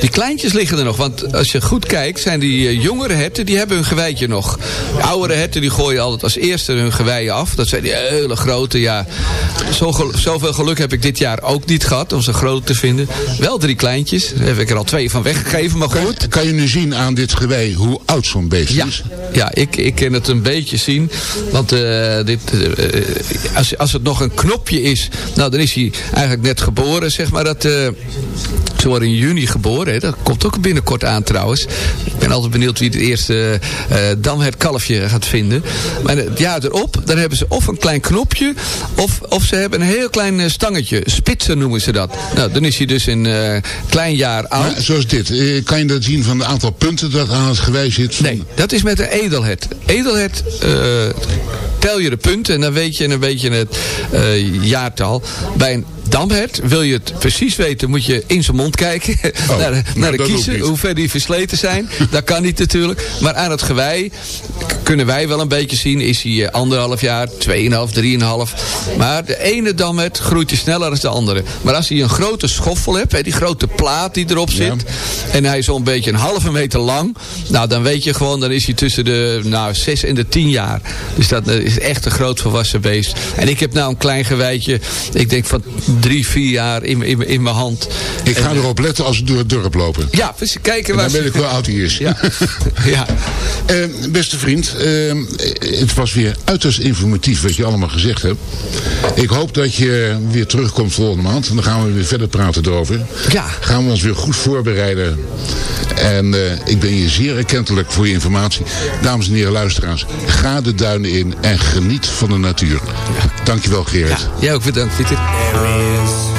Die kleintjes liggen er nog. Want als je goed kijkt, zijn die eh, jongere herten, die hebben hun geweitje nog. De oudere herten, die gooien altijd als eerste hun geweien af. Dat zijn die hele grote, ja. Zo gel- zoveel geluk heb ik dit jaar ook niet gehad om ze groot te vinden. Wel drie kleintjes. Daar heb ik er al twee van weggegeven, maar goed. kan je nu zien aan dit gewei hoe oud zo'n beest Ja, is? ja ik, ik kan het een beetje zien. Want eh, dit, eh, als, als het nog een knopje is, nou dan is hij eigenlijk net geboren, zeg maar. Dat, eh, ze worden in juni geboren, hè. dat komt ook binnenkort aan trouwens. Ik ben altijd benieuwd wie het eerste eh damhertkalfje gaat vinden. Maar het jaar erop, dan hebben ze of een klein knopje, of, of ze hebben een heel klein eh, stangetje. Spitsen noemen ze dat. Nou, dan is hij dus een eh, klein jaar oud. Maar zoals dit, eh, kan je dat zien van het aantal punten dat aan het gewei zit? Van- Nee, dat is met een edelhert. Edelhert eh, tel je de punten en dan weet je, en dan weet je het eh, jaartal. Bij een damhert, wil je het precies weten, moet je in zijn mond kijken. Oh, naar de, nou, naar de dat ook kiezen, hoe ver die versleten zijn. dat kan niet natuurlijk. Maar aan het gewei kunnen wij wel een beetje zien. Is hij eh, anderhalf jaar, tweeënhalf, drieënhalf. Maar de ene damhert groeit hij sneller dan de andere. Maar als hij een grote schoffel hebt, hè, die grote plaat die erop zit. En hij is zo'n beetje een halve meter lang. Nou, dan weet je gewoon, dan is hij tussen de nou, zes en de tien jaar. Dus dat eh, is echt een groot volwassen beest. En ik heb nou een klein geweitje, ik denk van drie, vier jaar in, in, in mijn hand. Ik ga En, erop letten als we door het dorp lopen. Ja, dus kijken En waar dan weet ik hoe oud hij is. Ja. ja. Eh, beste vriend, eh, het was weer uiterst informatief wat je allemaal gezegd hebt. Ik hoop dat je weer terugkomt volgende maand. En dan gaan we weer verder praten erover. Ja. Gaan we ons weer goed voorbereiden. En eh, ik ben je zeer erkentelijk voor je informatie. Dames en heren luisteraars, ga de duinen in en geniet van de natuur. Dankjewel Gerrit. Jij ook bedankt, Pieter. There is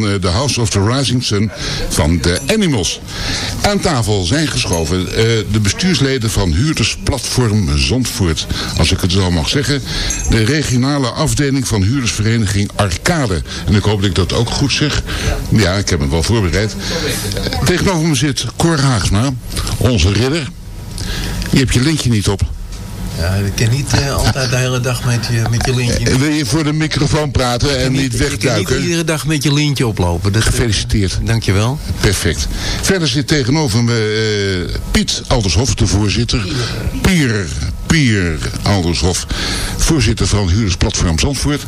van The House of the Rising Sun van de Animals. Aan tafel zijn geschoven eh, de bestuursleden van Huurdersplatform Zandvoort. Als ik het zo mag zeggen. De regionale afdeling van huurdersvereniging Arcade. En ik hoop dat ik dat ook goed zeg. Ja, ik heb het wel voorbereid. Tegenover me zit Cor Haagsma, onze ridder. Je hebt je lintje niet op. Ja, ik kan niet eh, altijd de hele dag met je, met je lintje... Eh, Wil je voor de microfoon praten en niet Ik kan niet wegduiken? iedere dag met je lintje oplopen. Dat, Gefeliciteerd. Dankjewel. Perfect. Verder zit tegenover me eh, Piet Aldershof, de voorzitter. Pier, Pier Aldershof, voorzitter van Huurdersplatform Zandvoort.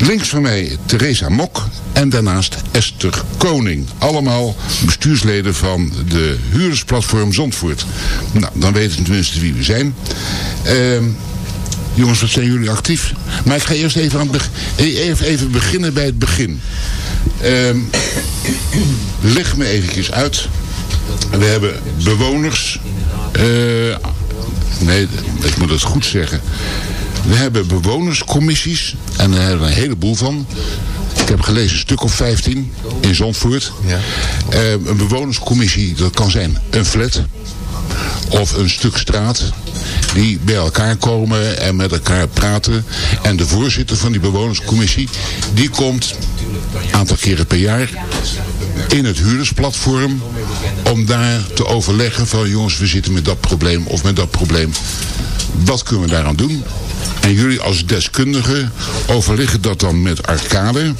Links van mij Theresa Mok en daarnaast Esther Koning. Allemaal bestuursleden van de Huurdersplatform Zandvoort. Nou, dan weten we tenminste wie we zijn. Ehm, jongens, wat zijn jullie actief? Maar ik ga eerst even, aan beg- even, even beginnen bij het begin. Ehm, leg me eventjes uit. We hebben bewoners. eh, nee, ik moet het goed zeggen. We hebben bewonerscommissies. En daar hebben we een heleboel van. Ik heb gelezen een stuk of 15 in Zandvoort. Ja. Eh, een bewonerscommissie, dat kan zijn een flat. Of een stuk straat. Die bij elkaar komen en met elkaar praten. En de voorzitter van die bewonerscommissie. Die komt een aantal keren per jaar in het huurdersplatform om daar te overleggen van jongens we zitten met dat probleem of met dat probleem. Wat kunnen we daaraan doen? En jullie als deskundigen overleggen dat dan met Arcade.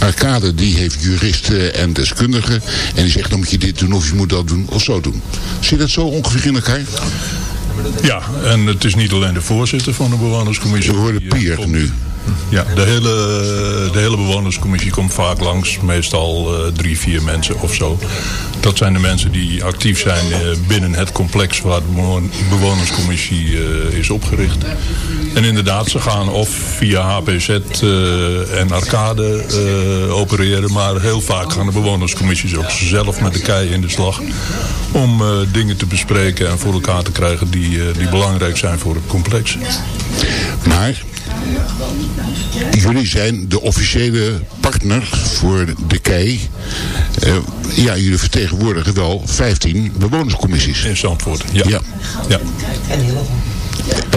Arcade die heeft juristen en deskundigen. En die zegt dan moet je dit doen of je moet dat doen of zo doen. Zit dat zo ongeveer in elkaar? Ja, en het is niet alleen de voorzitter van de bewonerscommissie. We hoorden Die, eh, Pier nu. Ja, de hele, de hele bewonerscommissie komt vaak langs. Meestal eh, drie, vier mensen of zo. Dat zijn de mensen die actief zijn eh, binnen het complex waar de bewo- bewonerscommissie eh, is opgericht. En inderdaad, ze gaan of via HPZ en Arcade opereren. Maar heel vaak gaan de bewonerscommissies ook zelf met de kei in de slag. Om dingen te bespreken en voor elkaar te krijgen die, die belangrijk zijn voor het complex. Maar jullie zijn de officiële partner voor de KEI. Eh, ja, jullie vertegenwoordigen wel 15 bewonerscommissies. In Zandvoort, ja. Ja. ja. En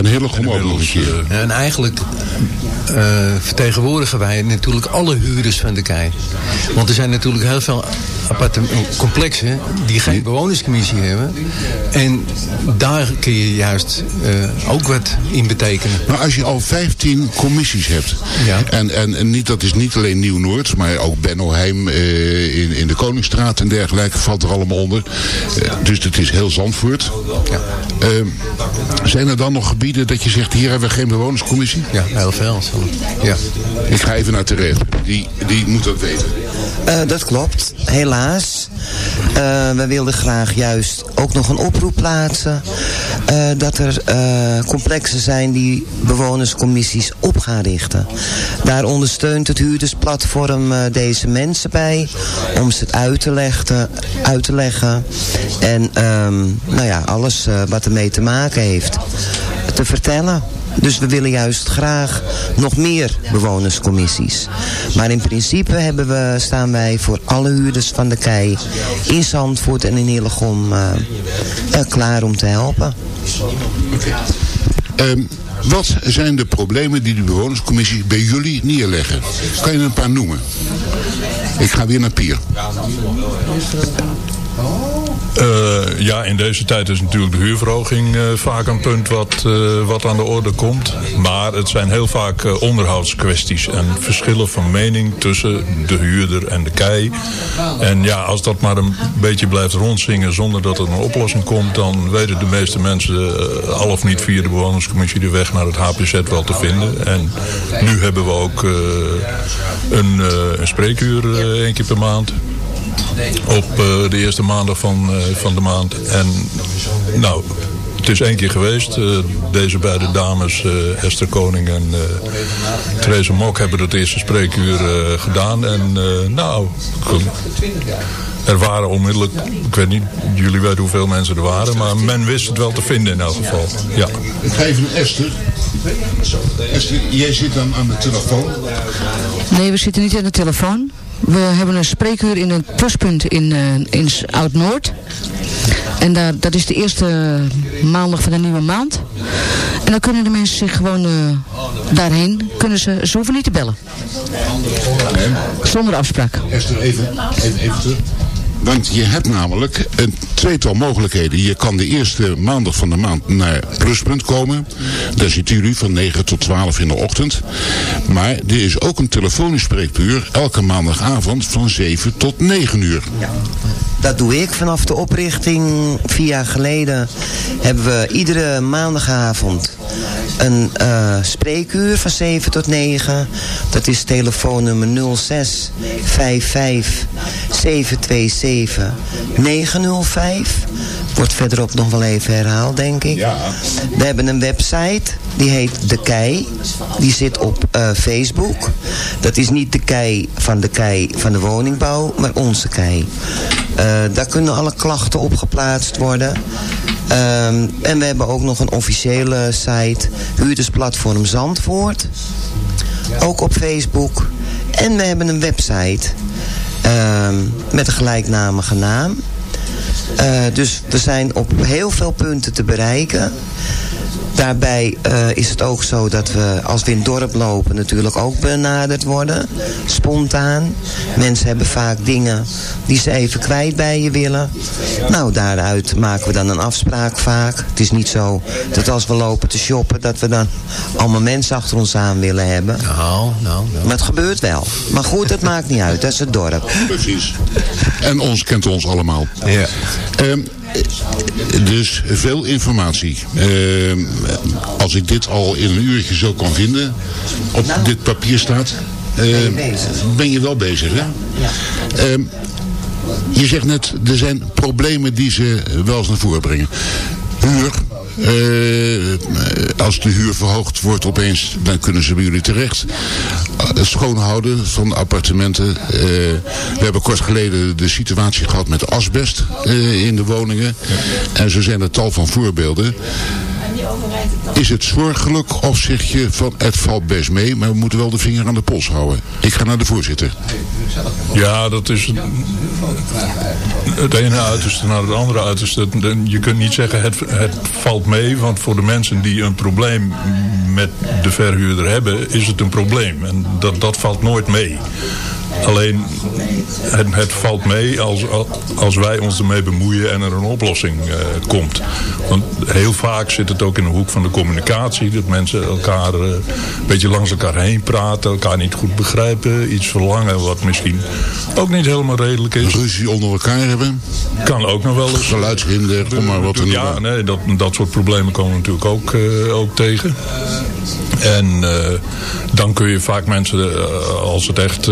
Hillegom ook nog een Inmiddels, keer. eh, En eigenlijk eh, vertegenwoordigen wij natuurlijk alle huurders van de kei. Want er zijn natuurlijk heel veel complexen die geen bewonerscommissie hebben. En daar kun je juist eh, ook wat in betekenen. Maar als je al 15 commissies hebt. Ja. En, en, en niet, dat is niet alleen Nieuw-Noord. Maar ook Bennoheim eh, in, in de Koningsstraat en dergelijke valt er allemaal onder. Dus het is heel Zandvoort. Eh, zijn er dan nog gebieden dat je zegt hier hebben we geen bewonerscommissie? Ja, heel veel. Ja. Ik ga even naar Therese. Die, die moet dat weten. Eh, dat klopt, helaas. Eh, we wilden graag juist ook nog een oproep plaatsen. eh, dat er complexen zijn die bewonerscommissies op gaan richten. Daar ondersteunt het huurdersplatform deze mensen bij. Om ze het uit te leggen. Uit te leggen en ehm, nou ja, alles wat ermee te maken heeft te vertellen. Dus we willen juist graag nog meer bewonerscommissies. Maar in principe hebben we, staan wij voor alle huurders van de kei in Zandvoort en in Hillegom eh, eh, klaar om te helpen. Ehm, wat zijn de problemen die de bewonerscommissie bij jullie neerleggen? Kan je er een paar noemen? Ik ga weer naar Pier. Eh, ja, in deze tijd is natuurlijk de huurverhoging eh, vaak een punt wat, eh, wat aan de orde komt. Maar het zijn heel vaak onderhoudskwesties en verschillen van mening tussen de huurder en de kei. En ja, als dat maar een beetje blijft rondzingen zonder dat er een oplossing komt... dan weten de meeste mensen al of niet via de bewonerscommissie de weg naar het HPZ wel te vinden. En nu hebben we ook een, een spreekuur één keer per maand op eh, de eerste maandag van, eh, van de maand. En nou, het is één keer geweest. Eh, deze beide dames, eh, Esther Koning en uh, Therese Mok, hebben het eerste spreekuur uh, gedaan. En uh, nou, er waren onmiddellijk, ik weet niet, jullie weten hoeveel mensen er waren, maar men wist het wel te vinden in elk geval. Ja. Ik even naar Esther. Esther, jij zit dan aan de telefoon. Nee, we zitten niet aan de telefoon. We hebben een spreekuur in het pluspunt in, eh, in Oud-Noord. En daar, dat is de eerste maandag van de nieuwe maand. En dan kunnen de mensen zich gewoon eh, daarheen. Kunnen ze, ze hoeven niet te bellen. Zonder afspraak. Esther, even, even, even terug. Want je hebt namelijk een tweetal mogelijkheden. Je kan de eerste maandag van de maand naar Pluspunt komen. Daar zitten jullie van 9 tot 12 in de ochtend. Maar er is ook een telefonisch spreekuur elke maandagavond van 7 tot 9 uur. Dat doe ik vanaf de oprichting. Vier jaar geleden hebben we iedere maandagavond een eh, spreekuur van 7 tot 9. Dat is telefoonnummer 06 55 727 905. Wordt verderop nog wel even herhaald, denk ik. We hebben een website, die heet De Kei. Die zit op eh, Facebook. Dat is niet de kei van de kei van de woningbouw, maar onze kei. Eh, daar kunnen alle klachten op geplaatst worden. Ehm, en we hebben ook nog een officiële site, huurdersplatform Zandvoort. Ook op Facebook. En we hebben een website ehm, met een gelijknamige naam. Eh, dus we zijn op heel veel punten te bereiken. Daarbij eh, is het ook zo dat we als we in het dorp lopen natuurlijk ook benaderd worden. Spontaan. Mensen hebben vaak dingen die ze even kwijt bij je willen. Nou, daaruit maken we dan een afspraak vaak. Het is niet zo dat als we lopen te shoppen dat we dan allemaal mensen achter ons aan willen hebben. Nou, nou, nou. Maar het gebeurt wel. Maar goed, het maakt niet uit. Dat is het dorp. Precies. En ons kent ons allemaal. Ja. Ehm, dus veel informatie. Ehm, als ik dit al in een uurtje zo kan vinden, op dit papier staat, ehm, ben je wel bezig, hè? Ehm, je zegt net, er zijn problemen die ze wel eens naar voren brengen. Huur, eh, als de huur verhoogd wordt opeens, dan kunnen ze bij jullie terecht. Eh, Het schoonhouden van appartementen. Eh, we hebben kort geleden de situatie gehad met asbest eh, in de woningen. En zo zijn er tal van voorbeelden. Is het zorgelijk of zeg je van het valt best mee, maar we moeten wel de vinger aan de pols houden? Ik ga naar de voorzitter. Ja, dat is het- het ene uiterste naar het andere uiterste. Je kunt niet zeggen het, het valt mee, want voor de mensen die een probleem met de verhuurder hebben, is het een probleem. En dat, dat valt nooit mee. Alleen, het, het valt mee als, als wij ons ermee bemoeien en er een oplossing eh, komt. Want heel vaak zit het ook in de hoek van de communicatie. Dat mensen elkaar eh, een beetje langs elkaar heen praten, elkaar niet goed begrijpen. Iets verlangen wat misschien ook niet helemaal redelijk is. Ruzie onder elkaar hebben. Kan ook nog wel eens. Geluidshinder, maar wat te Ja, nee, dat, dat soort problemen komen we natuurlijk ook, eh, ook tegen. En dan kun je vaak mensen, als het echt,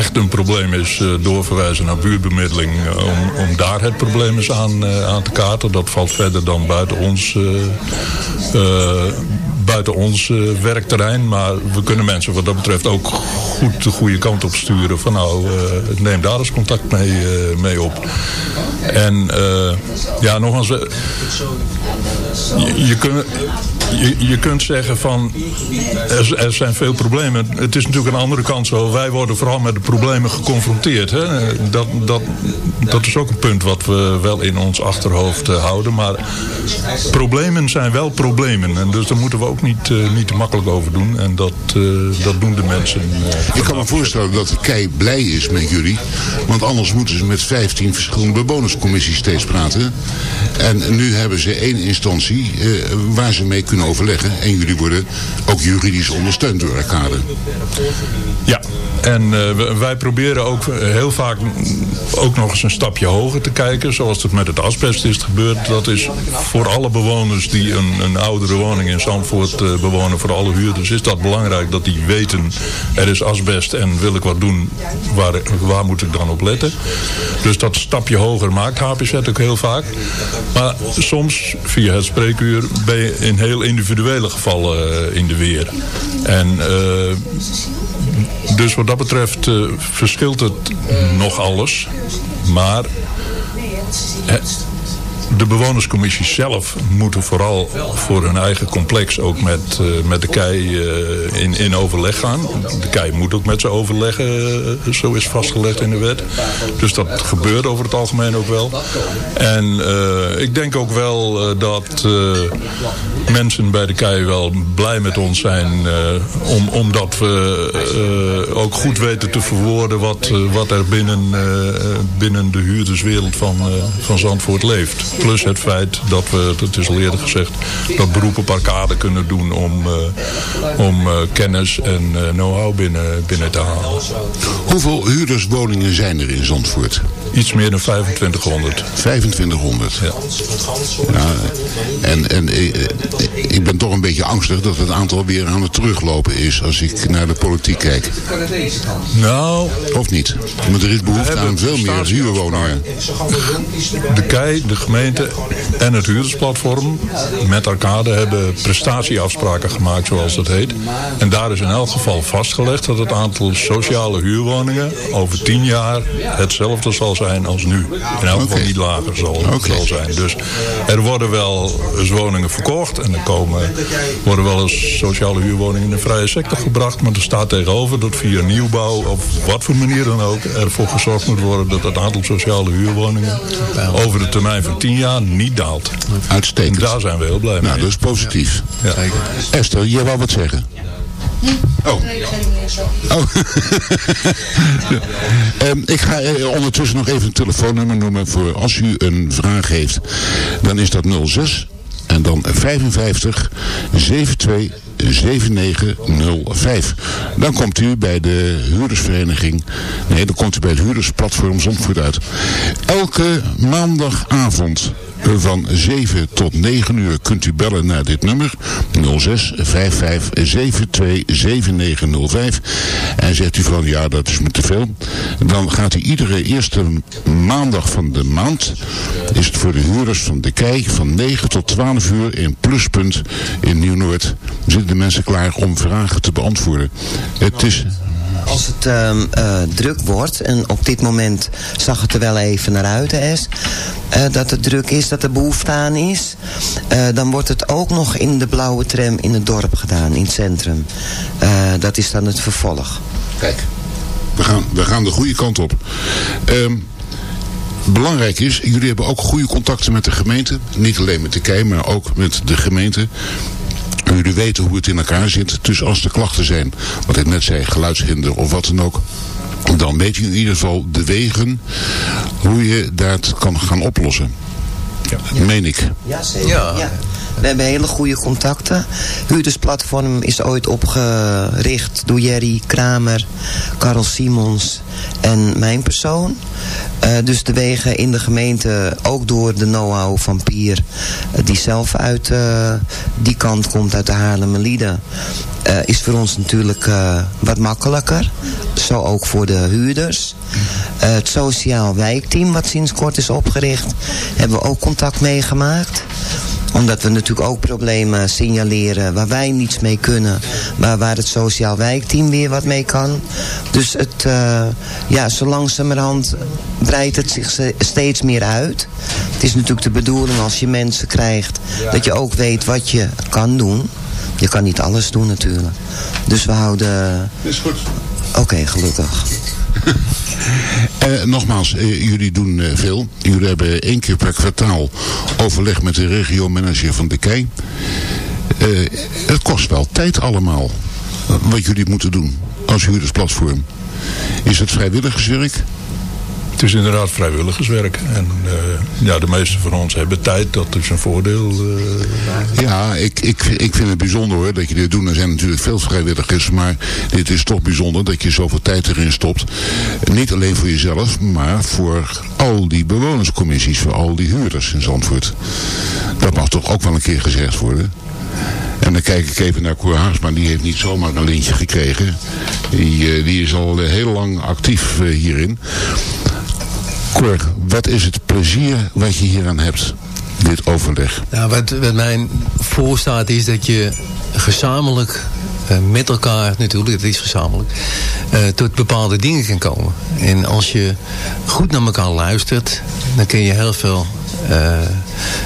echt een probleem is, eh, doorverwijzen naar buurtbemiddeling. eh, om, om daar het probleem eens aan, eh, aan te kaarten. Dat valt verder dan buiten ons, buiten ons eh, werkterrein. Maar we kunnen mensen wat dat betreft ook goed de goede kant op sturen. Van nou, eh, neem daar eens contact mee, eh, mee op. En ja, nogmaals, je, je, kunt, je, je kunt zeggen van er, er zijn veel problemen. Het is natuurlijk een andere kant zo. Wij worden vooral met de problemen geconfronteerd. Hè? Dat, dat, dat is ook een punt wat we wel in ons achterhoofd houden. Maar problemen zijn wel problemen. En dus daar moeten we ook niet, eh, niet te makkelijk over doen. En dat, eh, dat doen de mensen. eh, Ik kan me voorstellen dat de kei blij is met jullie. Want anders moeten ze met 15 verschillende bewonerscommissies steeds praten. En nu hebben ze één instantie waar ze mee kunnen overleggen. En jullie worden ook juridisch ondersteund door elkaar. Ja, en wij proberen ook heel vaak ook nog eens een stapje hoger te kijken. Zoals het met het asbest is gebeurd. Dat is voor alle bewoners die een, een oudere woning in Zandvoort eh, bewonen. Voor alle huurders is dat belangrijk dat die weten er is asbest en wil ik wat doen. Waar, waar moet ik dan op letten? Dus dat stapje hoger maakt HPZ ook heel vaak. Maar soms via het spreekuur ben je in heel individuele gevallen eh, in de weer. En eh, dus wat dat betreft verschilt het nog alles. Maar de bewonerscommissies zelf moeten vooral voor hun eigen complex ook met, eh, met de KEI eh, in, in overleg gaan. De KEI moet ook met ze overleggen, eh, zo is vastgelegd in de wet. Dus dat gebeurt over het algemeen ook wel. En ik denk ook wel dat mensen bij de KEI wel blij met ons zijn. om, omdat we ook goed weten te verwoorden wat, wat er binnen, binnen de huurderswereld van, van Zandvoort leeft. Plus het feit dat we, dat is al eerder gezegd, dat beroep op arcade kunnen doen om, eh, om eh, kennis en eh, know-how binnen, binnen te halen. Hoeveel huurderswoningen zijn er in Zandvoort? Iets meer dan 2500. 2500. Ja. Ja, en en eh, ik ben toch een beetje angstig dat het aantal weer aan het teruglopen is als ik naar de politiek kijk. Nou, Of niet? Want er is behoefte aan veel meer huurwoningen. De KEI, de gemeente en het huurdersplatform met Arcade hebben prestatieafspraken gemaakt zoals dat heet. En daar is in elk geval vastgelegd dat het aantal sociale huurwoningen over tien jaar hetzelfde zal zijn als nu. In elk geval niet lager zal, Oké. zal zijn. Dus er worden wel eens woningen verkocht en er komen, worden wel eens sociale huurwoningen in de vrije sector gebracht. Maar er staat tegenover dat via nieuwbouw of wat voor manier dan ook ervoor gezorgd moet worden dat het aantal sociale huurwoningen over de termijn van 10 jaar niet daalt. En Uitstekend. daar zijn we heel blij mee. Nou, dat is positief. Ja. Esther, jij wou wat zeggen? Oh. oh. Ehm, ik ga eh, ondertussen nog even een telefoonnummer noemen voor als u een vraag heeft. Dan is dat 06 en dan 55 72 7905. Dan komt u bij de huurdersvereniging. Nee, dan komt u bij het huurdersplatform Zandvoort uit. Elke maandagavond van 7 tot 9 uur kunt u bellen naar dit nummer. 06 55 72 7905 en zegt u van ja dat is me te veel. Dan gaat u iedere eerste maandag van de maand is het voor de huurders van de kei van 9 tot 12 uur in Pluspunt in Nieuw-Noord zitten de mensen klaar om vragen te beantwoorden. Het is Als het ehm, eh, druk wordt, en op dit moment zag het er wel even naar uit, S, eh, dat het druk is, dat er behoefte aan is, eh, dan wordt het ook nog in de blauwe tram in het dorp gedaan, in het centrum. Dat is dan het vervolg. Kijk. We gaan, we gaan de goede kant op. Ehm, belangrijk is, jullie hebben ook goede contacten met de gemeente. Niet alleen met de KEI, maar ook met de gemeente. Jullie weten hoe het in elkaar zit. Dus als er klachten zijn, wat ik net zei, geluidshinder of wat dan ook. Dan weet je in ieder geval de wegen hoe je dat kan gaan oplossen. Ja. Meen ik. Ja, zeker. Ja. Ja. We hebben hele goede contacten. Huurdersplatform is ooit opgericht door Jerry Kramer, Karel Simons en mijn persoon. Eh, dus de wegen in de gemeente, ook door de know-how van Pier, eh, die zelf uit eh, die kant komt, uit de Haarlemmerliede, eh is voor ons natuurlijk eh, wat makkelijker. Zo ook voor de huurders. Eh, het sociaal wijkteam, wat sinds kort is opgericht, hebben we ook contact meegemaakt omdat we natuurlijk ook problemen signaleren waar wij niets mee kunnen. Maar waar het sociaal wijkteam weer wat mee kan. Dus het, eh, ja, zo langzamerhand breidt het zich steeds meer uit. Het is natuurlijk de bedoeling als je mensen krijgt... dat je ook weet wat je kan doen. Je kan niet alles doen natuurlijk. Dus we houden... Is goed. Oké, gelukkig. Eh, nogmaals, eh, jullie doen eh, veel. Jullie hebben één keer per kwartaal overleg met de regiomanager van de KEI. Eh, het kost wel tijd allemaal. eh, Wat jullie moeten doen als huurdersplatform. Is het vrijwilligerswerk? Het is inderdaad vrijwilligerswerk. En eh, ja, de meeste van ons hebben tijd. Dat is een voordeel. eh. Ja, ik, ik, ik vind het bijzonder hoor dat je dit doet. Er zijn natuurlijk veel vrijwilligers, maar dit is toch bijzonder dat je zoveel tijd erin stopt. Niet alleen voor jezelf, maar voor al die bewonerscommissies, voor al die huurders in Zandvoort. Dat mag toch ook wel een keer gezegd worden. En dan kijk ik even naar Cor Haagsma, die heeft niet zomaar een lintje gekregen. Die, eh, die is al heel lang actief hierin. Cor, wat is het plezier wat je hieraan hebt, dit overleg? Nou, wat, wat voorstaat is dat je gezamenlijk eh, met elkaar, natuurlijk, het is gezamenlijk, eh, tot bepaalde dingen kan komen. En als je goed naar elkaar luistert, dan kun je heel veel eh,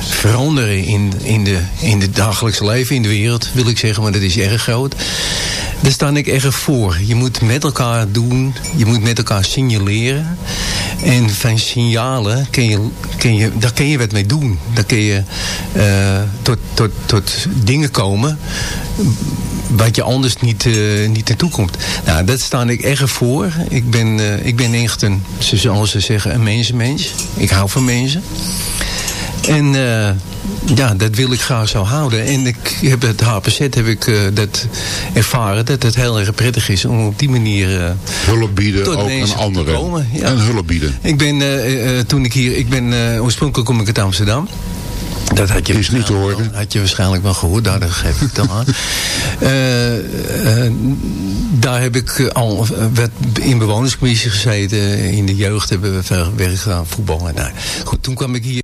veranderen in, in, de, in het dagelijkse leven, in de wereld, wil ik zeggen, maar dat is erg groot. Daar sta ik erg voor. Je moet met elkaar doen, je moet met elkaar signaleren. En van signalen, kun je, kun je, daar kun je wat mee doen. Daar kun je eh, tot, tot, tot dingen komen wat je anders niet, uh, niet naartoe komt. Nou, dat sta ik erg voor. Ik ben, uh, ik ben echt een, zoals ze zeggen, een mensenmens. Ik hou van mensen. En uh, ja, dat wil ik graag zo houden. En ik heb het HPZ heb ik uh, dat ervaren dat het heel erg prettig is om op die manier uh, hulp bieden ook aan anderen. Ja. En hulp bieden. Ik ben toen ik hier, ik ben oorspronkelijk kom ik uit Amsterdam. Dat had je is niet te horen. Had je waarschijnlijk wel gehoord, daar geef ik dan aan. uh, uh, daar heb ik al werd in bewonerscommissie gezeten. In de jeugd hebben we veel werk gedaan, voetbal. En, nou, goed, toen kwam ik hier.